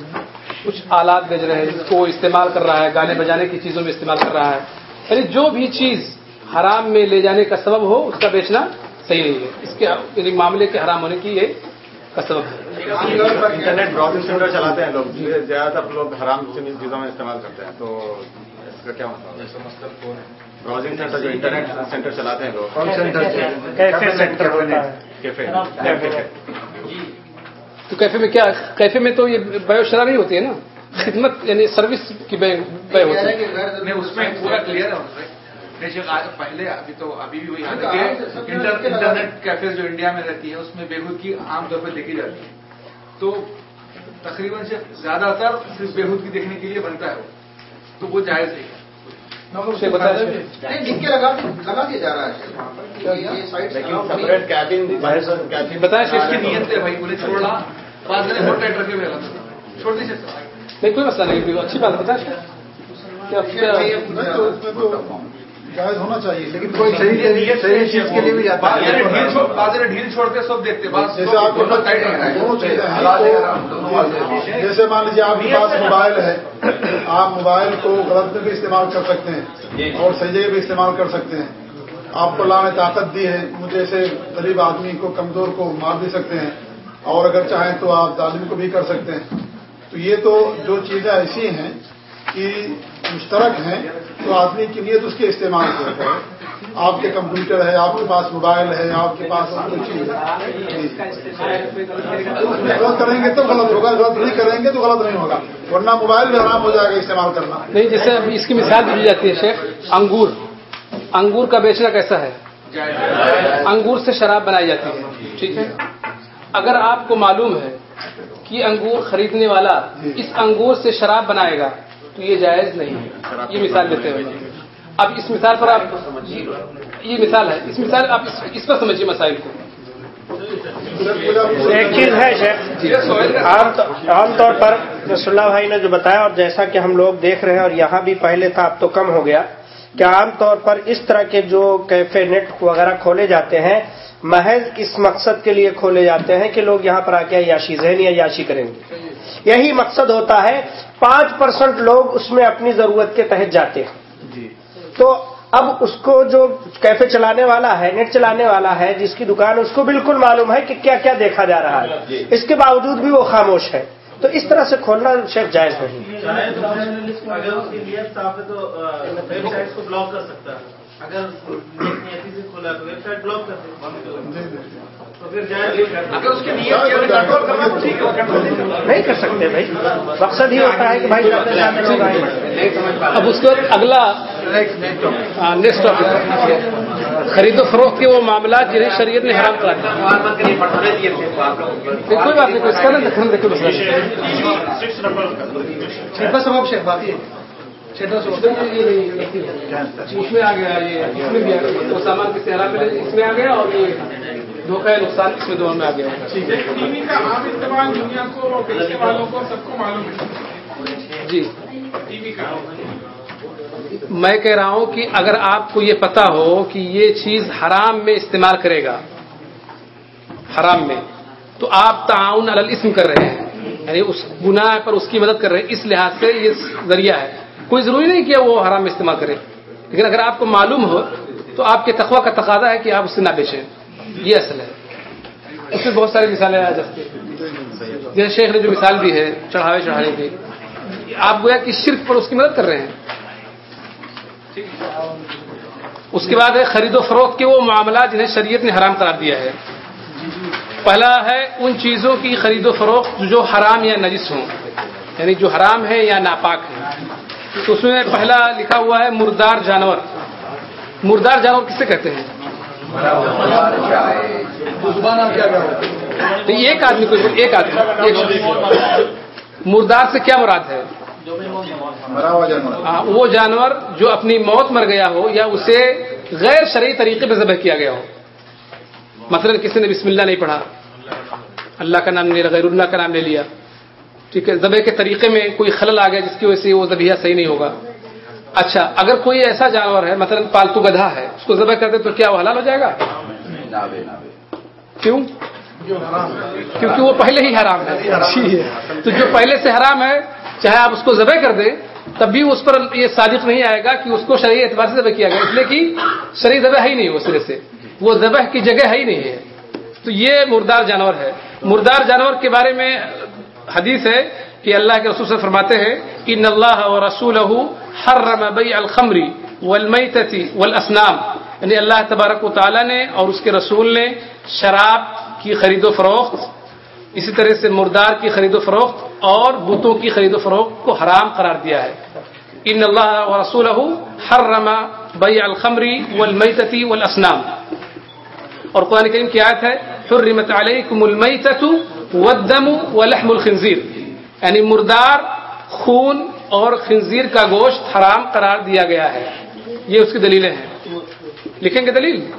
کچھ آلات بیچ رہے ہیں جس کو وہ استعمال کر رہا ہے گانے بجانے کی چیزوں میں استعمال کر رہا ہے۔ یعنی جو بھی چیز حرام میں لے جانے کا سبب ہو اس کا بیچنا صحیح نہیں ہے۔ اس کے یعنی معاملے کے حرام ہونے کی یہ کا سبب انٹرنیٹ براؤزنگ سینٹر چلاتے ہیں لوگ زیادہ تر لوگ حرام چیزوں میں استعمال کرتے ہیں تو اس کا کیا مطلب؟ ہے؟ براؤزنگ سینٹر جو انٹرنیٹ سینٹر چلاتے ہیں لوگ۔ کیسے سینٹر ہوتا ہے۔ کیفے۔ کیفے۔ تو کیفے میں کیا کیفے میں تو یہ بیو شرح نہیں ہوتی ہے نا۔ خدمت یعنی سروس کی بے بے ہوتی ہے۔ نہیں اس میں پورا کلیئر ہے۔ پہلے ابھی تو ابھی بھی وہی حال ہے انٹرنیٹ کیفیز جو انڈیا میں رہتی ہے اس میں بےحود کی عام طور پہ دیکھی جاتی ہے تو تقریباً سے زیادہ تر صرف بےحود کی دیکھنے کے لیے بنتا ہے وہ۔ تو وہ جائز نہیں ہے۔ بتائیں اس کی نیت ہے بھائی بولے چھوڑ رہا بعد میں بہت ٹائٹ رکھے ہوئے لگا چھوڑ دیجیے نہیں کوئی مسئلہ نہیں اچھی بات بتائیں کیا جائز ہونا چاہیے لیکن کوئی صحیح صحیح چیز کے لیے بھی جاتا ہے ڈھیل چھوڑ کے سب دیکھتے جیسے آپ کو دونوں چیزیں جیسے مان لیجیے آپ کے پاس موبائل ہے آپ موبائل کو غلط میں بھی استعمال کر سکتے ہیں اور صحیح جگہ بھی استعمال کر سکتے ہیں۔ آپ کو اللہ نے طاقت دی ہے مجھے ایسے غریب آدمی کو کمزور کو مار بھی سکتے ہیں۔ اور اگر چاہیں تو آپ ظالم کو بھی کر سکتے ہیں۔ تو یہ تو جو چیزیں ایسی ہیں کہ مشترک ہیں، تو آدمی کی نیت اس کے استعمال کرتا ہے آپ کے کمپیوٹر ہے، آپ کے پاس موبائل ہے، آپ کے پاس کوئی چیز ہے۔ غلط کریں گے تو غلط ہوگا، غلط نہیں کریں گے تو غلط نہیں ہوگا۔ ورنہ موبائل بھی آرام ہو جائے گا استعمال کرنا۔ نہیں، جیسے اس کی مثال دی جاتی ہے شیخ، انگور۔ انگور کا بیچنا کیسا ہے؟ انگور سے شراب بنائی جاتی ہے۔ ٹھیک ہے۔ اگر آپ کو معلوم ہے کہ انگور خریدنے والا اس انگور سے شراب بنائے گا تو یہ جائز نہیں ہے۔ یہ مثال دیتے ہوئے۔ اب اس مثال پر آپ یہ مثال ہے۔ اس مثال آپ اس- پر سمجھیے مسائل کو۔ ایک چیز ہے شیخ طور- عام طور پر رسول اللہ بھائی نے جو بتایا اور جیسا کہ ہم لوگ دیکھ رہے ہیں اور یہاں بھی پہلے تھا اب تو کم ہو گیا۔ کہ عام طور پر اس طرح کے جو کیفے نیٹ وغیرہ کھولے جاتے ہیں محض اس مقصد کے لیے کھولے جاتے ہیں کہ لوگ یہاں پر آ کے یاشی ذہنی یاشی کریں گے۔ یہی مقصد ہوتا ہے پانچ پرسنٹ لوگ اس میں اپنی ضرورت کے تحت جاتے ہیں۔ تو اب اس کو جو کیفے چلانے والا ہے نیٹ چلانے والا ہے جس کی دکان اس کو بالکل معلوم ہے کہ کیا کیا دیکھا جا رہا ہے۔ اس کے باوجود بھی وہ خاموش ہے۔ تو اس طرح سے کھولنا شیخ جائز نہیں اگر یہ نہیں کر سکتے بھائی۔ مقصد ہی ہوتا ہے کہ بھائی۔ اب اس کے بعد اگلا نیکسٹ ٹاپک خرید و فروخت کے وہ معاملات جنہیں شریعت نے حرام کرا دیا۔ کوئی بات نہیں کوئی اس کا نا دکھن دیکھو۔ مسئلہ سبب شیخ چھٹا سبب اس میں آ گیا یہ اس میں بھی آ گیا۔ وہ سامان کس طرح پہ اس میں آ گیا اور یہ۔ دھوکہ نقصان اس میں دونوں میں آ گیا جی۔ میں کہہ رہا ہوں کہ اگر آپ کو یہ پتا ہو کہ یہ چیز حرام میں استعمال کرے گا حرام میں تو آپ تعاون علی الاسم کر رہے ہیں۔ یعنی اس گناہ پر اس کی مدد کر رہے ہیں۔ اس لحاظ سے یہ ذریعہ ہے۔ کوئی ضروری نہیں کہ وہ حرام میں استعمال کرے۔ لیکن اگر آپ کو معلوم ہو تو آپ کے تقوی کا تقاضا ہے کہ آپ اس سے نہ بیچیں یہ اصل ہے۔ اس میں بہت ساری مثالیں آ جاتی ہیں۔ جیسے شیخ نے جو مثال دی ہے، چڑھاوے چڑھانے کی۔ آپ گویا کہ شرک پر اس کی مدد کر رہے ہیں۔ اس کے بعد ہے، خرید و فروخت کے وہ معاملات جنہیں شریعت نے حرام قرار دیا ہے۔ پہلا ہے، ان چیزوں کی خرید و فروخت جو حرام یا نجس ہوں۔ یعنی جو حرام ہے یا ناپاک ہے۔ تو اس میں پہلا لکھا ہوا ہے، مردار جانور۔ مردار جانور کسے کہتے ہیں؟ تو ایک آدمی کو ایک آدمی ایک مردار سے کیا مراد ہے؟ ہاں، وہ جانور جو اپنی موت مر گیا ہو یا اسے غیر شرعی طریقے پہ ذبح کیا گیا ہو۔ مثلا کسی نے بسم اللہ نہیں پڑھا۔ اللہ کا نام نہیں لیا غیر اللہ کا نام لے لیا۔ ٹھیک ہے ذبح کے طریقے میں کوئی خلل آ گیا جس کی وجہ سے وہ ذبیحہ صحیح نہیں ہوگا۔ اچھا اگر کوئی ایسا جانور ہے، مثلا پالتو گدھا ہے، اس کو ذبح کر دے تو کیا وہ حلال ہو جائے گا؟ کیوں؟ کیونکہ وہ پہلے ہی حرام ہے۔ تو جو پہلے سے حرام ہے، چاہے آپ اس کو ذبح کر دیں، تب بھی اس پر یہ صادق نہیں آئے گا کہ اس کو شرعی اعتبار سے ذبح کیا گیا، اس لیے کہ شرعی ذبح ہے ہی نہیں وہ سرے سے۔ وہ ذبح کی جگہ ہے ہی نہیں ہے۔ تو یہ مردار جانور ہے۔ مردار جانور کے بارے میں حدیث ہے کہ اللہ کے رسول سے فرماتے ہیں ان اللہ و رسول حرم بیع الخمری والمیتتی والاسنام یعنی اللہ تبارک و تعالیٰ نے اور اس کے رسول نے شراب کی خرید و فروخت، اسی طرح سے مردار کی خرید و فروخت اور بتوں کی خرید و فروخت کو حرام قرار دیا ہے۔ ان اللہ و رسول حرم بیع الخمری والمیتتی والاسنام اور قرآن کریم کی آیت ہے، حرمت علیکم المیتۃ والدم ولحم الخنزیر یعنی مردار، خون اور خنزیر کا گوشت حرام قرار دیا گیا ہے۔ یہ اس کی دلیلیں ہیں۔ لکھیں گے دلیل؟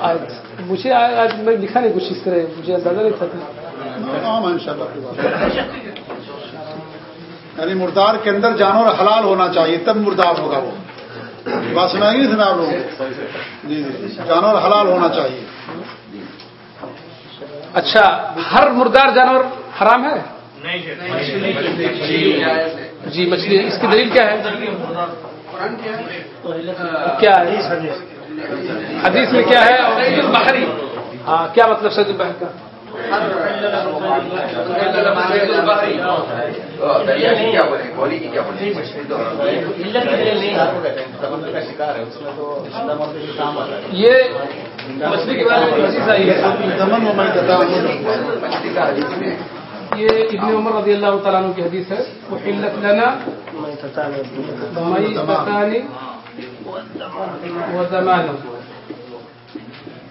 آج- مجھے آج آج میں لکھا نہیں کچھ اس طرح، مجھے اندازہ نہیں تھا۔ یعنی مردار کے اندر جانور حلال ہونا چاہیے، تب مردار ہوگا وہ۔ بات سنائیں گے سنا آپ لوگوں کو جی جی جانور حلال ہونا چاہیے۔ اچھا ہر مردار جانور حرام ہے؟ جی مچھلی اس کی دلیل کیا ہے؟ کیا ہے؟ حدیث میں کیا ہے؟ بحری ہاں کیا مطلب سید البحر کا؟ کا شکار ہے اس میں تو یہ مچھلی کے بارے میں یہ ابن عمر رضی اللہ تعالیٰ عنہ کی حدیث ہے۔ وہ علت لنا میتتان وزمانه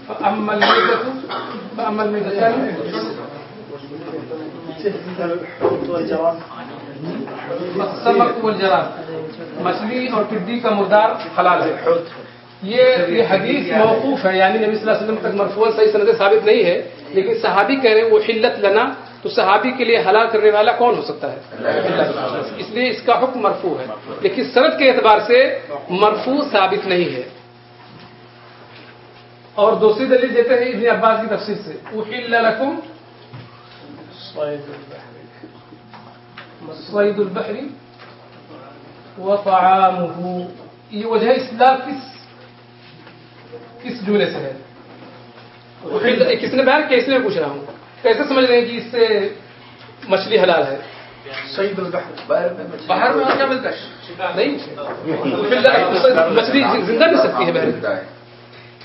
فأما الميتة فأما الميتتان السمك والجراد. مچھلی اور ٹڈی کا مردار حلال ہے۔ یہ یہ حدیث موقوف ہے یعنی نبی صلی اللہ علیہ وسلم تک مرفوع صحیح سند ثابت نہیں ہے لیکن صحابی کہہ رہے ہیں وہ حلت لنا تو صحابی کے لیے حلال کرنے والا کون ہو سکتا ہے؟ اس لیے اس کا حکم مرفوع ہے۔ لیکن سند کے اعتبار سے مرفوع ثابت نہیں ہے۔ اور دوسری دلیل دیتے ہیں ابن عباس کی تفصیل سے۔ احل لکم صید البحر۔ وطعامه۔ یہ وجہ اصلاح کس کس جملے سے ہے؟ کس نے بیان کیا؟ اس لیے میں پوچھ رہا ہوں۔ کیسے سمجھ رہے ہیں کہ اس سے مچھلی حلال ہے؟ سعید البحر باہر میں کیا ملتا ہے؟ نہیں مچھلی زندہ مل سکتی ہے بہر۔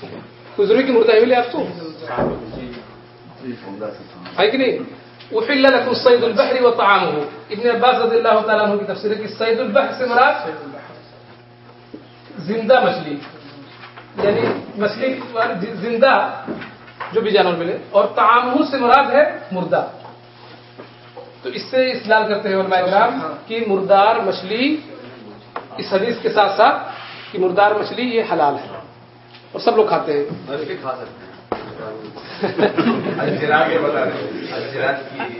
کوئی ضروری کی مردہ ہے ملے آپ کو ہے کہ نہیں؟ احل لكم صيد البحر وطعامه۔ ابن عباس رضی اللہ تعالیٰ عنہ کی تفسیر ہے کہ صید البحر سے مراد زندہ مچھلی۔ یعنی مچھلی زندہ جو بھی جانور ملے۔ اور تعامہ سے مراد ہے مردہ۔ تو اس سے استعلال کرتے ہیں علماء کرام کہ مردار مچھلی اس حدیث کے ساتھ ساتھ کہ مردار مچھلی یہ حلال ہے۔ اور سب لوگ کھاتے ہیں۔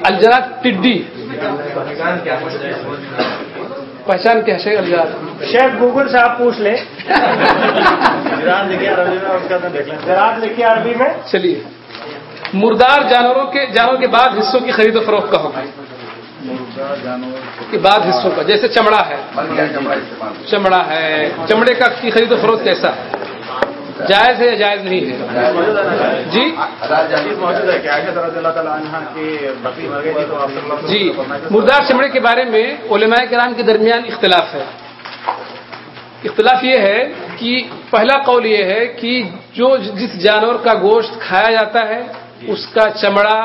الجرات ٹڈی۔ پہچان کیا ہے؟ الجرات شاید گوگل سے آپ پوچھ لیں۔ زراعت لکھیے عربی میں چلیے۔ مردار جانوروں کے جانوروں کے بعد حصوں کی خرید و فروخت کا حکم۔ کے بعد حصوں کا۔ جیسے چمڑا ہے۔ چمڑا ہے۔ چمڑے کا کی خرید و فروخت کیسا ہے؟ جائز ہے یا جائز نہیں ہے؟ جی؟ جی مردار چمڑے کے بارے میں علماء کرام کے درمیان اختلاف ہے۔ اختلاف یہ ہے کہ پہلا قول یہ ہے کہ جو جس جانور کا گوشت کھایا جاتا ہے، اس کا چمڑا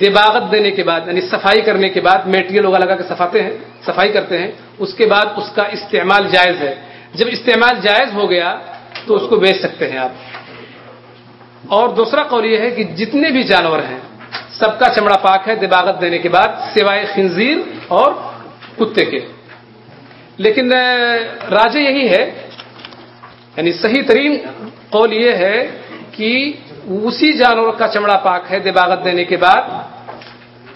دباغت دینے کے بعد یعنی صفائی کرنے کے بعد میٹیریل لوگا لگا کے صفاتے ہیں، صفائی کرتے ہیں، اس کے بعد اس کا استعمال جائز ہے۔ جب استعمال جائز ہو گیا تو اس کو بیچ سکتے ہیں آپ۔ اور دوسرا قول یہ ہے کہ جتنے بھی جانور ہیں، سب کا چمڑا پاک ہے، دباغت دینے کے بعد، سوائے خنزیر اور کتے کے۔ لیکن راجے یہی ہے یعنی صحیح ترین قول یہ ہے کہ اسی جانور کا چمڑا پاک ہے، دباغت دینے کے بعد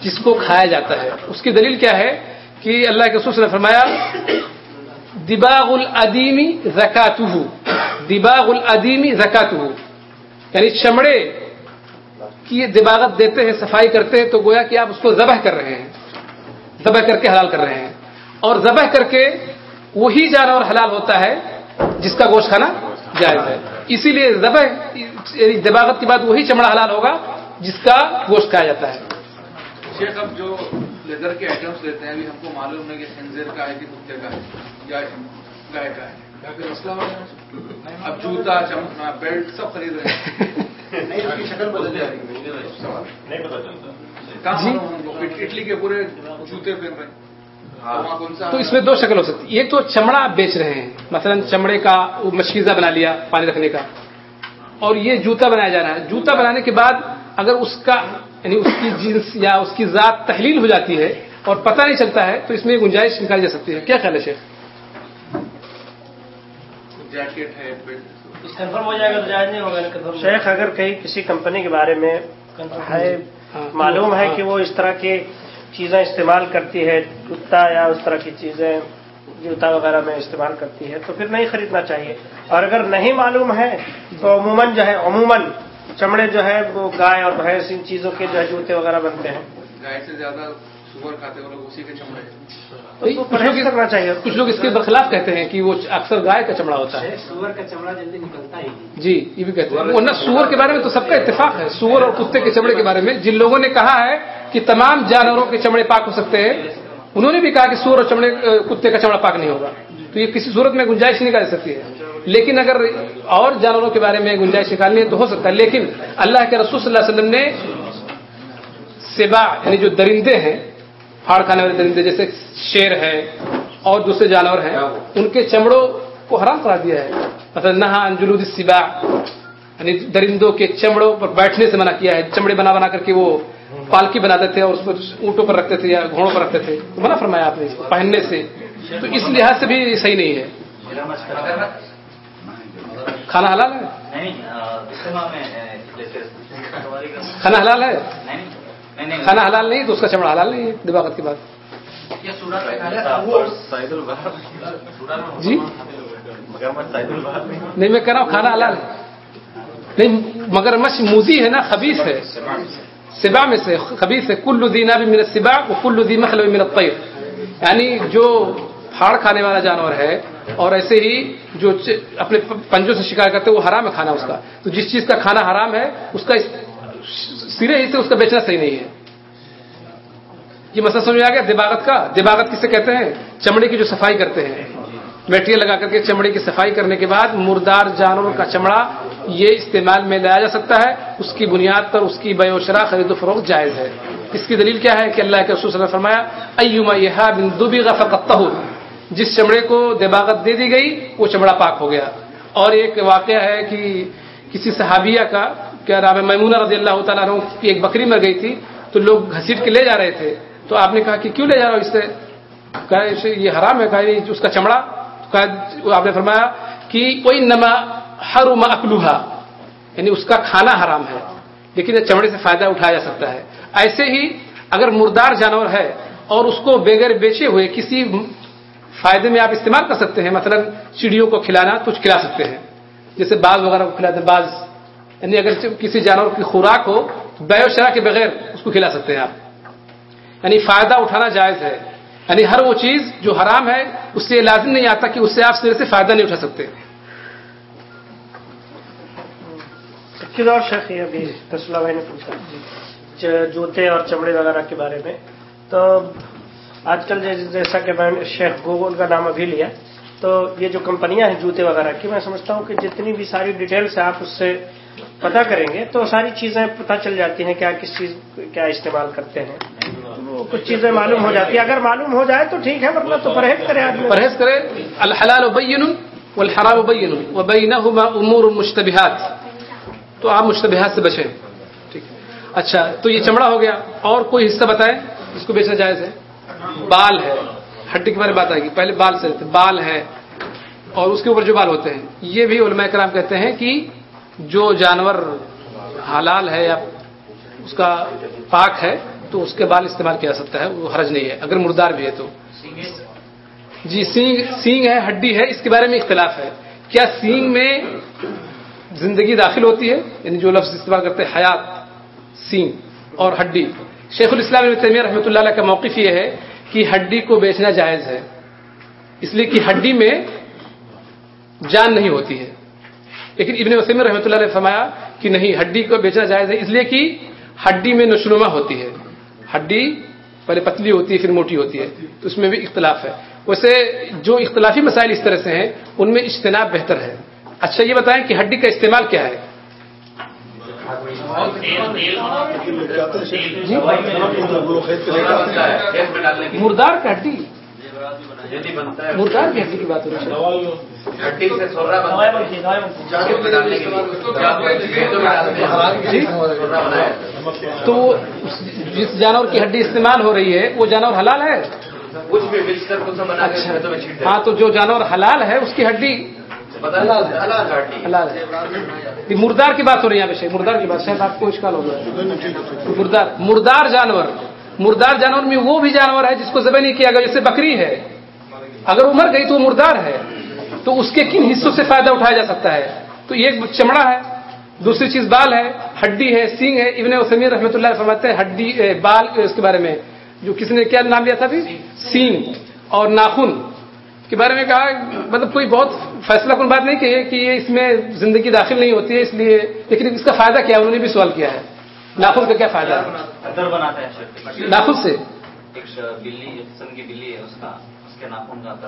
جس کو کھایا جاتا ہے۔ اس کی دلیل کیا ہے کہ اللہ کے رسول نے فرمایا، دباغ العدیمی زکات دباغ العدیمی زکات یعنی چمڑے کی دباغت دیتے ہیں، صفائی کرتے ہیں، تو گویا کہ آپ اس کو ذبح کر رہے ہیں۔ ذبح کر کے حلال کر رہے ہیں۔ اور ذبح کر کے وہی جانور حلال ہوتا ہے جس کا گوشت کھانا جائز ہے۔ اسی لیے ذبح یعنی دباغت کے بعد وہی چمڑا حلال ہوگا جس کا گوشت کھایا جاتا ہے۔ شیخ، اب جو لیدر کے آئٹمس لیتے ہیں، ابھی ہم کو معلوم ہے کہ خنزیر کا ہے کہ کتے کا ہے، یا گائے کا ہے۔ یا پھر مسئلہ اب جوتا چمکنا بیلٹ سب خرید رہے ہیں۔ نہیں اس کی شکل بدل جائے گی نہیں پتا چلتا۔ کہاں معلوم ہم کو اٹلی کے پورے جوتے پہن رہے ہیں۔ سا تو اس میں دو شکل ہو سکتی۔ ہے ایک تو چمڑا آپ بیچ رہے ہیں۔ مثلا چمڑے کا وہ مشکیزہ بنا لیا پانی رکھنے کا۔ اور یہ جوتا بنایا جا رہا ہے۔ جوتا بنانے کے بعد اگر اس کا یعنی اس کی جنس یا اس کی ذات تحلیل ہو جاتی ہے اور پتہ نہیں چلتا ہے تو اس میں گنجائش نکالی جا سکتی ہے۔ کیا خیال ہے شیخ؟ جیکٹ ہے کنفرم ہو جائے گا تو جائز نہیں ہوگا شیخ اگر کہیں کسی کمپنی کے بارے میں ہے معلوم ہے کہ وہ اس طرح کی چیزیں استعمال کرتی ہے جوتا یا اس طرح کی چیزیں جوتا وغیرہ میں استعمال کرتی ہے تو پھر نہیں خریدنا چاہیے۔ اور اگر نہیں معلوم ہے تو عموماً جو ہے عموماً چمڑے جو ہے وہ گائے اور بھینس ان چیزوں کے جو ہے جوتے وغیرہ بنتے ہیں۔ گائے سے زیادہ سور کھاتے وہ لوگ اسی کے چمڑے تو اس کو پرہیز کرنا چاہیے۔ کچھ لوگ اس کے برخلاف کہتے ہیں کہ وہ اکثر گائے کا چمڑا ہوتا ہے۔ سور کا چمڑا جلدی نکلتا ہی جی یہ بھی کہتے ہیں۔ ورنہ سور کے بارے میں تو سب کا اتفاق ہے سور اور کتے کے چمڑے کے بارے میں۔ جن لوگوں نے کہا ہے کہ تمام جانوروں کے چمڑے پاک ہو سکتے ہیں انہوں نے بھی کہا کہ سور اور چمڑے کتے کا چمڑا پاک نہیں ہوگا۔ تو یہ کسی صورت میں گنجائش نہیں کر سکتی ہے۔ لیکن اگر اور جانوروں کے بارے میں گنجائش نکالنی ہے تو ہو سکتا ہے۔ لیکن اللہ کے رسول صلی اللہ علیہ وسلم نے سبا یعنی جو درندے ہیں پھاڑ کھانے والے درندے جیسے شیر ہے اور دوسرے جانور ہیں ان کے چمڑوں کو حرام کرا دیا ہے۔ مطلب نہا انجلود سبا یعنی درندوں کے چمڑوں پر بیٹھنے سے منع کیا ہے۔ چمڑے بنا بنا کر کے وہ پالکی بناتے تھے اور اس پر اونٹوں پر رکھتے تھے یا گھوڑوں پر رکھتے تھے۔ منع فرمایا آپ نے پہننے سے۔ تو اس لحاظ سے بھی صحیح نہیں ہے۔ کھانا حلال ہے؟ کھانا حلال ہے؟ کھانا حلال نہیں تو اس کا چمڑا حلال نہیں ہے دباغت کے بعد۔ جی؟ نہیں میں کہہ رہا ہوں کھانا حلال ہے۔ نہیں مگر مچھ موزی ہے نا خبیص ہے۔ سبا میں سے خبیص ہے۔ کل دینا بھی میرا سبا کو کل دینا بھی میرا پیر یعنی جو پھاڑ کھانے والا جانور ہے اور ایسے ہی جو اپنے پنجوں سے شکار کرتے وہ حرام ہے کھانا اس کا۔ تو جس چیز کا کھانا حرام ہے اس کا سرے ہی سے اس کا بیچنا صحیح نہیں ہے۔ یہ مسئلہ سمجھ میں آ گیا؟ دباغت کا؟ دباغت کسے کہتے ہیں؟ چمڑے کی جو صفائی کرتے ہیں۔ میٹریل لگا کر کے چمڑے کی صفائی کرنے کے بعد مردار جانور کا چمڑا یہ استعمال میں لایا جا سکتا ہے۔ اس کی بنیاد پر اس کی بے خرید و فروخت جائز ہے۔ اس کی دلیل کیا ہے؟ کہ اللہ کے رسول صلی اللہ علیہ وسلم فرمایا، ایما جس چمڑے کو دباغت دے دی گئی، وہ چمڑا پاک ہو گیا۔ اور ایک واقعہ ہے کہ کسی صحابیہ کا کہ راب میمونہ رضی اللہ تعالیٰ عنہ کی ایک بکری مر گئی تھی، تو لوگ گھسیٹ کے لے جا رہے تھے۔ تو آپ نے کہا کہ کیوں لے جا رہا ہوں اس سے؟ کہا یہ حرام ہے، کہا اس کا چمڑا۔ کہا، آپ نے فرمایا کہ کوئی نما ہر اکلوہا یعنی اس کا کھانا حرام ہے، لیکن یہ چمڑے سے فائدہ اٹھایا جا سکتا ہے۔ ایسے ہی اگر مردار جانور ہے اور اس کو بغیر بیچے ہوئے کسی فائدے میں آپ استعمال کر سکتے ہیں، مثلا چڑیوں کو کھلانا کچھ کھلا سکتے ہیں۔ جیسے بعض وغیرہ کو کھلاتے ہیں بعض یعنی اگر کسی جانور کی خوراک ہو تو بیو شرح کے بغیر اس کو کھلا سکتے ہیں آپ۔ یعنی فائدہ اٹھانا جائز ہے۔ یعنی ہر وہ چیز جو حرام ہے، اس سے لازم نہیں آتا کہ اس سے آپ سر سے فائدہ نہیں اٹھا سکتے۔ اور ابھی رسول بھائی نے پوچھا۔ جی۔ جوتے اور چمڑے وغیرہ کے بارے میں۔ تو آج کل جیسا کہ میں شیخ گوگل کا نام ابھی لیا، تو یہ جو کمپنیاں ہیں جوتے وغیرہ کی، میں سمجھتا ہوں کہ جتنی بھی ساری ڈیٹیلس آپ اس سے پتا کریں گے تو ساری چیزیں پتا چل جاتی ہیں کیا کس چیز کیا استعمال کرتے ہیں۔ کچھ چیزیں معلوم ہو جاتی ہیں۔ اگر معلوم ہو جائے تو ٹھیک ہے ورنہ تو پرہیز کرے آدمی۔ پرہیز کرے الحلال بین والحرام بین وبینہما امور مشتبہات۔ تو آپ مشتبہات سے بچیں۔ ٹھیک۔ اچھا تو یہ چمڑا ہو گیا۔ اور کوئی حصہ بتائیں؟ اس کو بیچنا جائز ہے۔ بال ہے۔ ہڈی کے بارے میں بات آئے گی۔ پہلے بال سے۔ بال ہے۔ اور اس کے اوپر جو بال ہوتے ہیں۔ یہ بھی علماء کرام کہتے ہیں کہ جو جانور حلال ہے یا اس کا پاک ہے، تو اس کے بال استعمال کیا جا سکتا ہے، وہ حرج نہیں ہے۔ اگر مردار بھی ہے تو۔ جی سینگ سینگ ہے، ہڈی ہے، اس کے بارے میں اختلاف ہے۔ کیا سینگ میں زندگی داخل ہوتی ہے؟ یعنی جو لفظ استعمال کرتے ہیں، حیات، سینگ اور ہڈی۔ شیخ الاسلام تیمیہ رحمۃ اللہ علیہ کا موقف یہ ہے کہ ہڈی کو بیچنا جائز ہے۔ اس لیے کہ ہڈی میں جان نہیں ہوتی ہے۔ لیکن ابن وسیم رحمۃ اللہ نے فرمایا کہ نہیں ہڈی کو بیچنا جائز ہے اس لیے کہ ہڈی میں نشنما ہوتی ہے ہڈی پہلے پتلی ہوتی ہے پھر موٹی ہوتی ہے تو اس میں بھی اختلاف ہے ویسے جو اختلافی مسائل اس طرح سے ہیں ان میں اجتناب بہتر ہے اچھا یہ بتائیں کہ ہڈی کا استعمال کیا ہے مردار کا ہڈی مردار کی ہڈی کی بات ہو رہی ہے۔ تو جس جانور کی ہڈی استعمال ہو رہی ہے وہ جانور حلال ہے؟ اچھا۔ ہاں تو جو جانور حلال ہے اس کی ہڈی حلال ہے۔ مردار کی بات ہو رہی ہے مردار کی بات۔ شاید آپ کو اشکال ہوگا مردار مردار جانور۔ مردار جانور میں وہ بھی جانور ہے جس کو ذبح نہیں کیا گیا جیسے بکری ہے۔ اگر وہ مر گئی تو وہ مردار ہے تو اس کے کن حصوں سے فائدہ اٹھایا جا سکتا ہے؟ تو ایک چمڑا ہے دوسری چیز بال ہے ہڈی ہے سینگ ہے ابن وسمی رحمۃ اللہ فرماتے ہیں ہڈی بال اس کے بارے میں جو کسی نے کیا نام لیا تھا بھی سینگ اور ناخن کے بارے میں کہا مطلب کوئی بہت فیصلہ کن بات نہیں کہ یہ اس میں زندگی داخل نہیں ہوتی ہے اس لیے لیکن اس کا فائدہ کیا؟ انہوں نے بھی سوال کیا ہے ناخن کا کیا فائدہ؟ ہے ناخن سے؟ ایک بلی ایک قسم کی بلی ہے اس کا اس کے ناخن کا اتر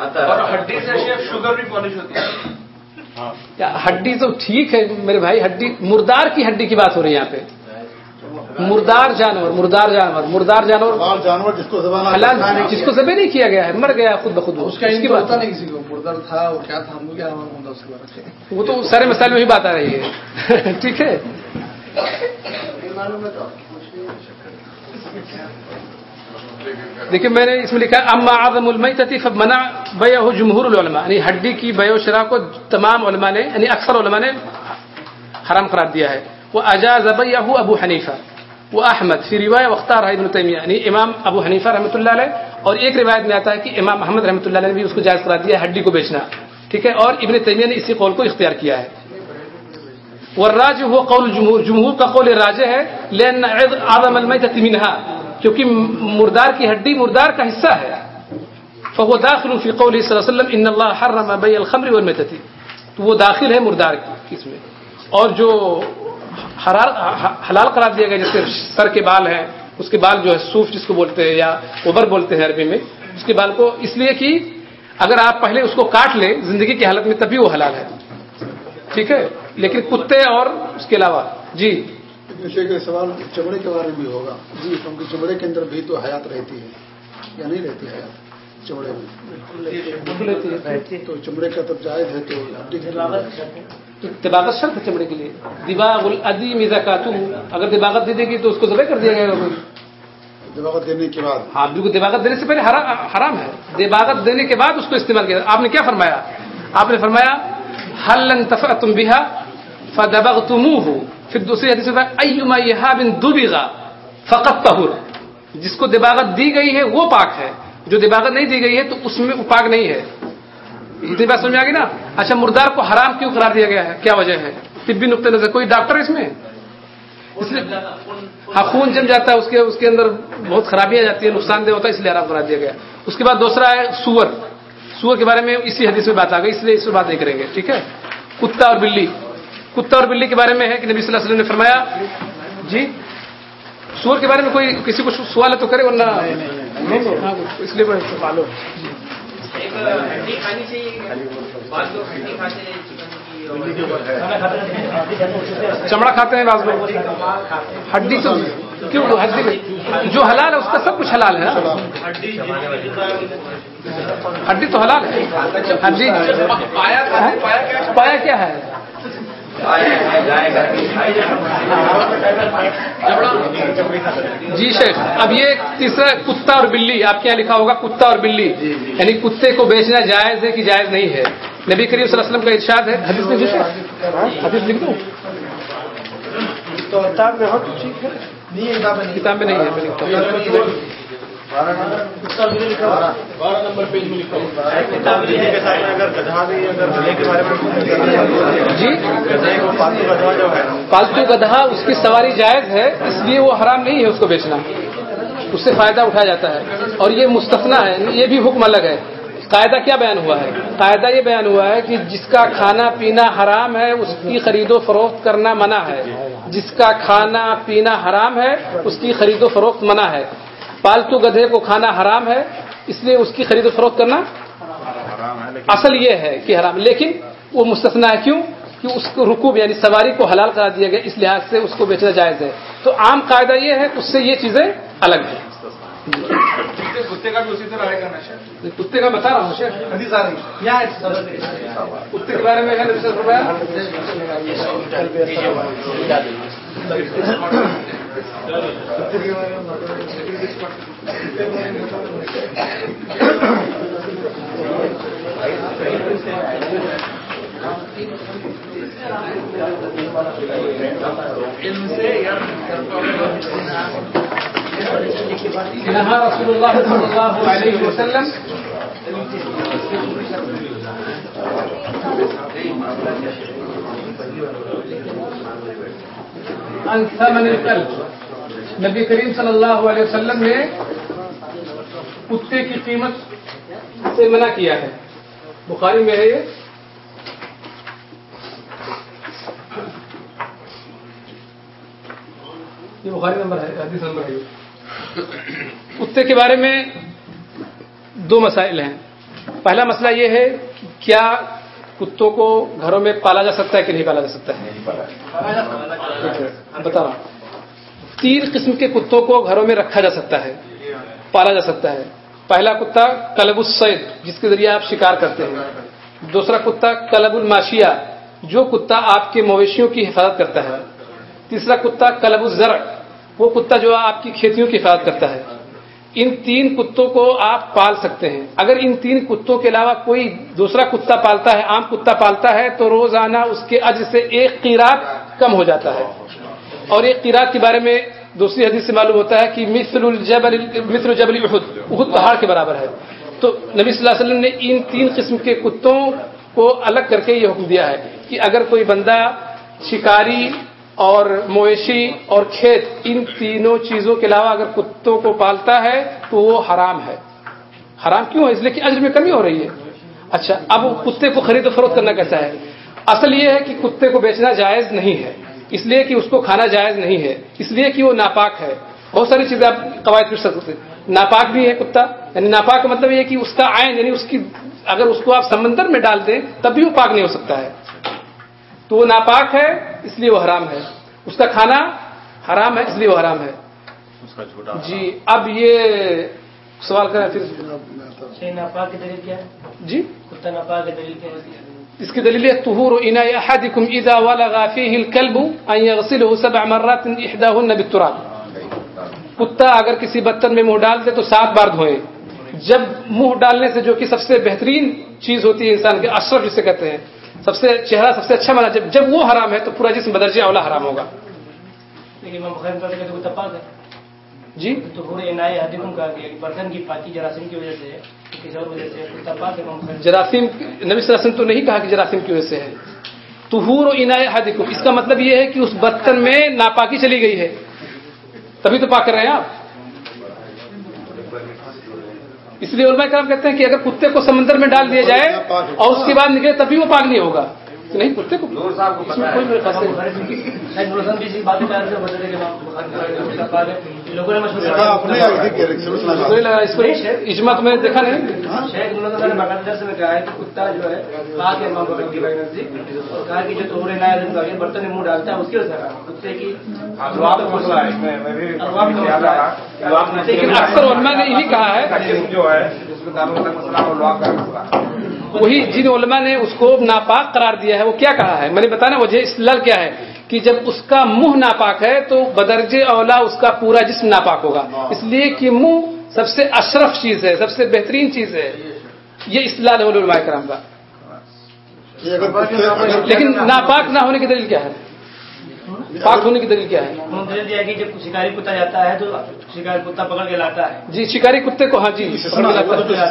کروانا ہڈی سے شوگر بھی پالش ہوتی ہے۔ ہاں۔ ہڈی تو ٹھیک ہے میرے بھائی ہڈی مردار کی ہڈی کی بات ہو رہی ہے یہاں پہ۔ مردار جانور مردار جانور مردار جانور۔ جانور جس کو جس کو ذبح نہیں کیا گیا ہے مر گیا خود بخود وہ تو سارے مسائل میں ہی بات آ رہی ہے۔ ٹھیک ہے۔ معلوم ہے تو دیکھیے میں نے اس میں لکھا اما اعظم المئی فب منع بیا ہو جمہور العلماء یعنی ہڈی کی بیو شرا کو تمام علماء نے یعنی اکثر علماء نے حرام قرار دیا ہے۔ وہ اجاز بیا ابو حنیفہ، وہ احمد، فی روایہ وختار ابن تیمیہ یعنی امام ابو حنیفہ رحمۃ اللہ علیہ، اور ایک روایت میں آتا ہے کہ امام احمد رحمۃ اللہ علیہ نے بھی اس کو جائز قرار دیا ہے، ہڈی کو بیچنا۔ ٹھیک ہے، اور ابن تیمیہ نے اسی قول کو اختیار کیا ہے۔ راج هو قول جمہور جمہور کا قول راجح ہے لین آدم الميتة منها، کیونکہ مردار کی ہڈی مردار کا حصہ ہے. فہو داخل فی قول صلی اللہ علیہ وسلم ان الله حرم بيع الخمر تھی تو وہ داخل ہے مردار کی اس میں؟ اور جو حرار حلال قرار دیا گیا جیسے سر کے بال ہیں، اس کے بال جو ہے سوف جس کو بولتے ہیں یا اوبر بولتے ہیں عربی میں، اس کے بال کو اس لیے کہ اگر آپ پہلے اس کو کاٹ لیں، زندگی کی حالت میں تبھی وہ حلال ہے. ٹھیک ہے؟ لیکن کتے اور اس کے علاوہ جی۔ دیکھیے سوال چمڑے کے بارے میں ہوگا۔ جی کیونکہ چمڑے کے اندر بھی تو حیات رہتی ہے یا نہیں رہتی حیات چمڑے میں؟ تو چمڑے کا تب جائز ہے تو دباغت شرط ہے چمڑے کے لیے۔ دباغ العدیم زکاتو اگر دباغت دے دے گی تو اس کو ذبح کر دیا جائے گا۔ دباغت دینے کے بعد۔ ہاں بالکل دباغت دینے سے پہلے حرام ہے۔ دباغت دینے کے بعد اس کو استعمال کیا آپ نے کیا فرمایا؟ آپ نے فرمایا حل تم بھی فدبغتموه. پھر دوسری حدیث میں ایما یہاب دبغا فقط طہر جس کو دباغت دی گئی ہے وہ پاک ہے، جو دباغت نہیں دی گئی ہے تو اس میں وہ پاک نہیں ہے۔ اتنی بات سمجھ آ گئی نا؟ اچھا مردار کو حرام کیوں قرار دیا گیا ہے؟ کیا وجہ ہے؟ طبی نقطۂ نظر، کوئی ڈاکٹر ہے اس میں؟ اس لیے ہاں خون جم جاتا ہے، اس کے اس کے اندر بہت خرابیاں جاتی ہیں، نقصان دہ ہوتا ہے، اس لیے حرام قرار دیا گیا۔ اس کے بعد دوسرا ہے سور۔ سور کے بارے میں اسی حدیث میں بات آ گئی، اس لیے اس پہ بات نہیں کریں گے، ٹھیک ہے؟ کتا اور بلی۔ کتا اور بلی کے بارے میں ہے کہ نبی صلی اللہ علیہ وسلم نے فرمایا؟ جی؟ سور کے بارے میں کوئی کسی کو سوال ہے تو کرے ورنہ اس لیے چمڑا کھاتے ہیں بعض لوگ۔ ہڈی تو کیوں ہڈی جو حلال ہے اس کا سب کچھ حلال ہے۔ ہڈی تو حلال ہے۔ ہڈی پایا کیا ہے؟ جی شیخ اب یہ تیسرا کتا اور بلی آپ کے یہاں لکھا ہوگا کتا اور بلی۔ جی، جی، جی۔ یعنی کتے کو بیچنا جائز ہے کہ جائز نہیں ہے؟ نبی کریم صلی اللہ علیہ وسلم کا ارشاد ہے۔ حدیث میں حدیث لکھ دوں؟ تو کتاب میں نہیں ہے جی؟ پالتو گدھا اس کی سواری جائز ہے اس لیے وہ حرام نہیں ہے اس کو بیچنا۔ اس سے فائدہ اٹھایا جاتا ہے۔ اور یہ مستفنا ہے یہ بھی حکم الگ ہے۔ قاعدہ کیا بیان ہوا ہے؟ قاعدہ یہ بیان ہوا ہے کہ جس کا کھانا پینا حرام ہے اس کی خرید و فروخت کرنا منع ہے۔ جس کا کھانا پینا حرام ہے اس کی خرید و فروخت منع ہے۔ پالتو گدھے کو کھانا حرام ہے، اس لیے اس کی خرید و فروخت کرنا اصل یہ ہے کہ حرام، لیکن وہ مستثنا ہے کیوں؟ کہ اس کو رکوب یعنی سواری کو حلال کرا دیا گیا، اس لحاظ سے اس کو بیچنا جائز ہے۔ تو عام قاعدہ یہ ہے، اس سے یہ چیزیں الگ ہیں۔ کتے کا بتا رہا ہوں شیخ حدیث آ ہے کتے کے بارے میں ہے نہا رسول اللہ صلی اللہ علیہ وسلم القلب نبی کریم صلی اللہ علیہ وسلم نے کتے کی قیمت سے منع کیا ہے۔ بخاری میں ہے یہ یہ بخاری نمبر ہے، حدیث نمبر ہے۔ کتے کے بارے میں دو مسائل ہیں۔ پہلا مسئلہ یہ ہے کہ کیا کتوں کو گھروں میں پالا جا سکتا ہے کہ نہیں پالا جا سکتا ہے؟ بتا رہا ہوں۔ تین قسم کے کتوں کو گھروں میں رکھا جا سکتا ہے، پالا جا سکتا ہے۔ پہلا کتا کلب السید، جس کے ذریعے آپ شکار کرتے ہیں۔ دوسرا کتا کلب الماشیا جو کتا آپ کے مویشیوں کی حفاظت کرتا ہے۔ تیسرا کتا کلب الزر وہ کتا جو آپ کی کھیتیوں کی حفاظت کرتا ہے۔ ان تین کتوں کو آپ پال سکتے ہیں۔ اگر ان تین کتوں کے علاوہ کوئی دوسرا کتا پالتا ہے، عام کتا پالتا ہے، تو روزانہ اس کے اج سے ایک قیرات کم ہو جاتا ہے۔ اور ایک قیرات کے بارے میں دوسری حدیث سے معلوم ہوتا ہے کہ مثل الجبل، مثل جبل احد احد پہاڑ کے برابر ہے۔ تو نبی صلی اللہ علیہ وسلم نے ان تین قسم کے کتوں کو الگ کر کے یہ حکم دیا ہے کہ اگر کوئی بندہ شکاری اور مویشی اور کھیت، ان تینوں چیزوں کے علاوہ اگر کتوں کو پالتا ہے تو وہ حرام ہے۔ حرام کیوں ہے؟ اس لیے کہ اجر میں کمی ہو رہی ہے۔ اچھا اب کتے کو خرید و فروخت کرنا کیسا ہے؟ اصل یہ ہے کہ کتے کو بیچنا جائز نہیں ہے، اس لیے کہ اس کو کھانا جائز نہیں ہے، اس لیے کہ وہ ناپاک ہے۔ بہت ساری چیزیں آپ قواعد پوچھ سکتے ناپاک بھی ہے کتا یعنی ناپاک کا مطلب یہ کہ اس کا آئن یعنی اس کی، اگر اس کو آپ سمندر میں ڈال دیں، تب بھی وہ پاک نہیں ہو سکتا ہے۔ تو وہ ناپاک ہے اس لیے وہ حرام ہے۔ اس کا کھانا حرام ہے اس لیے وہ حرام ہے۔ اس کا چھوٹا جی اب یہ سوال کریں پھر۔ ناپاک کی دلیل کیا ہے؟ جی؟ کتا ناپاک کی دلیل کیا ہے؟ اس کی دلیل ہے طهور اناء احدكم اذا ولغ فيه الكلب ان يغسله سبع مرات احداهن بالتراب۔ کتا اگر کسی برتن میں منہ ڈال دے تو سات بار دھوئے۔ جب منہ ڈالنے سے جو کہ سب سے بہترین چیز ہوتی ہے انسان کے اشرف جسے کہتے ہیں۔ سب سے چہرہ سب سے اچھا مانا جب جب وہ حرام ہے تو پورا جسم بدرجہ اولا حرام ہوگا۔ جی؟ جراثیم نبی صلی اللہ علیہ وسلم تو نہیں کہا کہ جراثیم کی وجہ سے ہے۔ طہور و انائے حدیقم اس کا مطلب یہ ہے کہ اس برتن میں ناپاکی چلی گئی ہے۔ تبھی تو پاک کر رہے ہیں آپ۔ اس لیے علماء کرام کہتے ہیں کہ اگر کتے کو سمندر میں ڈال دیا جائے اور اس کے بعد نکلے تبھی وہ پاک نہیں ہوگا۔ نہیں کتے کو کوئی لوگوں نے اس کو اجماع میں نے دیکھا نہیں شیخ نے میں کہا ہے کہ کتا جو ہے پاک ہے امام بخاری کی بھائی نزدیک اور کہا کہ جو توڑے برتن میں منہ ڈالتا ہے اس کی وجہ سے حرام۔ کتے کی لیکن اکثر علماء نے یہی کہا ہے جو ہے اس میں داروں کا مسئلہ اور لوا کا مسئلہ وہی جن علماء نے اس کو ناپاک قرار دیا ہے وہ کیا کہا ہے میں نے بتانا وجہ استدلال کیا ہے کہ جب اس کا منہ ناپاک ہے تو بدرج اولا اس کا پورا جسم ناپاک ہوگا۔ اس لیے کہ منہ سب سے اشرف چیز ہے سب سے بہترین چیز ہے۔ یہ ہے علماء کرام کا۔ لیکن ناپاک نہ ہونے کی دلیل کیا ہے؟ پاک ہونے کی دلیل کیا ہے؟ انہوں نے دیا کہ جب شکاری کتا جاتا ہے تو شکاری کتا پکڑ کے لاتا ہے۔ جی شکاری کتے کو ہاں جی۔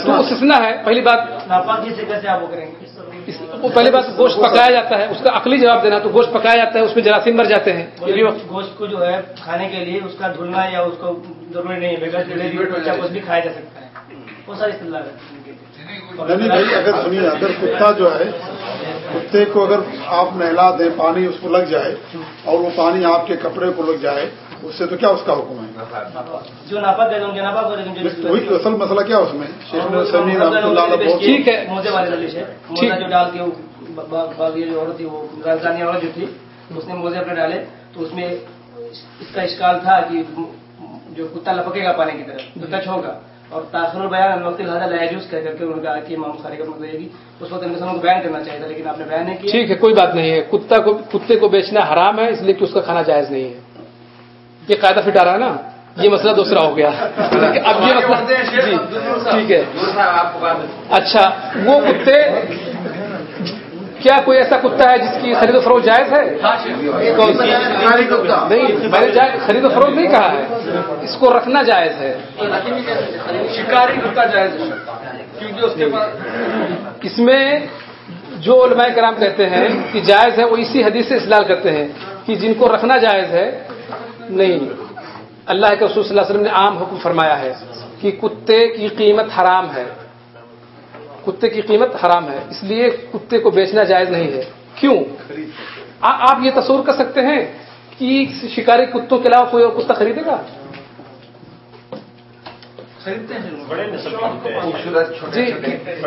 تو وہ سسنا ہے پہلی بات ناپاک سے کیسے آپ وہ کریں گے؟ اس- وہ پہلی بات گوشت پکایا جاتا ہے اس کا عقلی جواب دینا تو گوشت پکایا جاتا ہے اس میں جراثیم مر جاتے ہیں۔ گوشت کو جو ہے کھانے کے لیے اس کا دھلنا یا اس کو ضروری نہیں ہے بغیر بھی کھایا جا سکتا ہے۔ ساری نہیں بھائی اگر سنیے اگر کتا جو ہے کتے کو اگر آپ نہلا دیں پانی اس کو لگ جائے اور وہ پانی آپ کے کپڑے کو لگ جائے اس سے تو کیا اس کا حکم ہے؟ اصل مسئلہ کیا اس میں؟ ٹھیک۔ ہے جو ڈال کے جو عورت تھی وہ راجدھانی عورت جو تھی اس نے موزے اپنے ڈالے۔ تو اس میں اس کا اشکال تھا کہ جو کتا لپکے گا پانی کی طرف تو ٹچ ہوگا۔ اور تاخر البیان وقت الحدہ لاجوز کہہ کر کے انہوں نے کہا کہ امام بخاری کا مطلب یہ کہ اس وقت انسانوں کو بیان کرنا چاہیے تھا لیکن آپ نے بیان نہیں کیا۔ ٹھیک ہے کوئی بات نہیں ہے۔ کتا کو کتے کو بیچنا حرام ہے اس لیے کہ اس کا کھانا جائز نہیں ہے۔ یہ قاعدہ فٹ آ رہا ہے نا؟ یہ مسئلہ دوسرا ہو گیا۔ اب یہ مسئلہ جی۔ ٹھیک ہے بات اچھا وہ کتے کیا کوئی ایسا کتا ہے جس کی خرید و فروخت جائز ہے؟ نہیں میں نے خرید و فروخت نہیں کہا ہے۔ اس کو رکھنا جائز ہے۔ شکاری کتا جائز اس میں جو علماء کرام کہتے ہیں کہ جائز ہے وہ اسی حدیث سے استدلال کرتے ہیں کہ جن کو رکھنا جائز ہے نہیں۔ اللہ کے رسول صلی اللہ علیہ وسلم نے عام حکم فرمایا ہے کہ کتے کی قیمت حرام ہے۔ کتے کی قیمت حرام ہے اس لیے کتے کو بیچنا جائز نہیں ہے۔ کیوں؟ آپ یہ تصور کر سکتے ہیں کہ شکاری کتوں کے علاوہ کوئی اور کتا خریدے گا؟ جی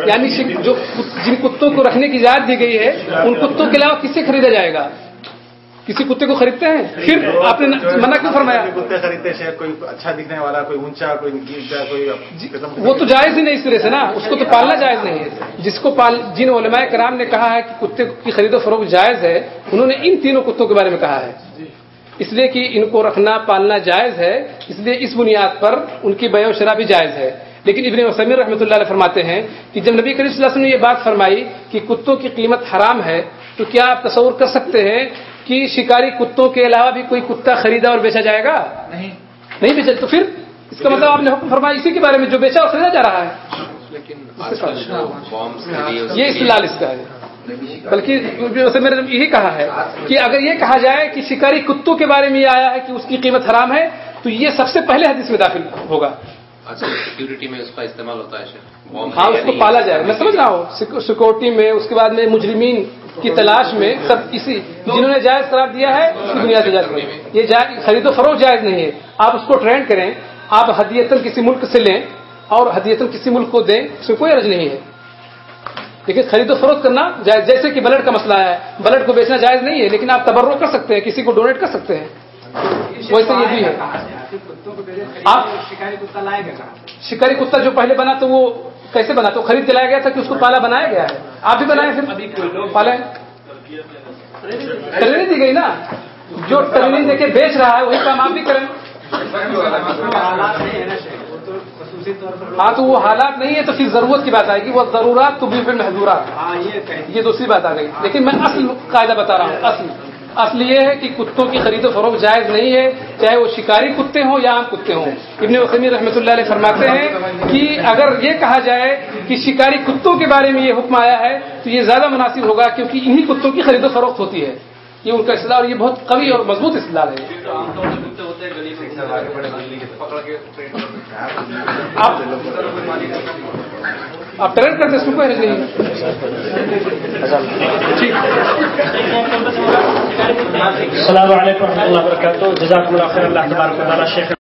یعنی جو جن کتوں کو رکھنے کی اجازت دی گئی ہے ان کتوں کے علاوہ کس سے خریدا جائے گا؟ کسی کتے کو خریدتے ہیں؟ پھر آپ نے منع کیوں فرمایا؟ کتے خریدتے ہیں شاید کوئی اچھا دکھنے والا کوئی اونچا کوئی نیچا کوئی قسم وہ تو جائز ہی نہیں اس طرح سے نا اس کو تو پالنا جائز نہیں ہے۔ جس کو پال جن علماء کرام نے کہا ہے کہ کتے کی خرید و فروخت جائز ہے انہوں نے ان تینوں کتوں کے بارے میں کہا ہے۔ اس لیے کہ ان کو رکھنا پالنا جائز ہے اس لیے اس بنیاد پر ان کی بیع و شرح بھی جائز ہے۔ لیکن ابن وسمیر رحمۃ اللہ علیہ فرماتے ہیں کہ جب نبی کریم صلی اللہ علیہ وسلم نے یہ بات فرمائی کہ کتوں کی قیمت حرام ہے تو کیا آپ تصور کر سکتے ہیں کہ شکاری کتوں کے علاوہ بھی کوئی کتا خریدا اور بیچا جائے گا؟ نہیں۔ نہیں بیچا تو پھر اس کا مطلب آپ نے حکم فرمایا اسی کے بارے میں جو بیچا اور خریدا جا رہا ہے۔ یہ استعلال اس کا ہے۔ بلکہ میں نے یہی کہا ہے کہ اگر یہ کہا جائے کہ شکاری کتوں کے بارے میں یہ آیا ہے کہ اس کی قیمت حرام ہے تو یہ سب سے پہلے حدیث میں داخل ہوگا۔ سیکورٹی میں اس کا استعمال ہوتا ہے ہاں اس کو پالا جائے۔ میں سمجھ رہا ہوں۔ سیکورٹی میں اس کے بعد میں مجرمین کی تلاش میں سب اسی جنہوں نے جائز قرار دیا ہے، اس کی دنیا سے جائز نہیں یہ جائز، خرید و فروخت جائز نہیں ہے۔ آپ اس کو ٹرینڈ کریں، آپ ہدیتن کسی ملک سے لیں اور ہدیتن کسی ملک کو دیں، اس میں کوئی عرض نہیں ہے۔ لیکن خرید و فروخت کرنا جائز، جیسے کہ بلڈ کا مسئلہ ہے، بلڈ کو بیچنا جائز نہیں ہے، لیکن آپ تبرو کر سکتے ہیں، کسی کو ڈونیٹ کر سکتے ہیں۔ ویسے یہ بھی ہے۔ آپ شکاری کتا جو پہلے بنا تو وہ کیسے بنا تو خرید کے لایا گیا تھا کہ اس کو پالا بنایا گیا ہے؟ آپ بھی بنائے پھر۔ پالا ٹریننگ دی گئی نا؟ جو ٹریننگ دے کے بیچ رہا ہے وہی کام آپ بھی کریں۔ ہاں تو وہ حالات نہیں ہے تو پھر ضرورت کی بات آئے گی۔ وہ ضرورات تو بھی پھر محضورات یہ دوسری بات آ گئی۔ لیکن میں اصل قاعدہ بتا رہا ہوں اصل۔ اصل یہ ہے کہ کتوں کی خرید و فروخت جائز نہیں ہے، چاہے وہ شکاری کتے ہوں یا عام کتے ہوں۔ ابن وسمی رحمۃ اللہ علیہ فرماتے ہیں کہ اگر یہ کہا جائے کہ شکاری کتوں کے بارے میں یہ حکم آیا ہے، تو یہ زیادہ مناسب ہوگا کیونکہ انہی کتوں کی خرید و فروخت ہوتی ہے۔ یہ ان کا اصلاح اور یہ بہت قوی اور مضبوط اصلاح ہے۔ آپ ٹرین کرتے اس میں کوئی السلام علیکم و رحمۃ اللہ وبرکاتہ۔ جزاک اللہ خیر، اللہ تبارک و تعالیٰ شیخ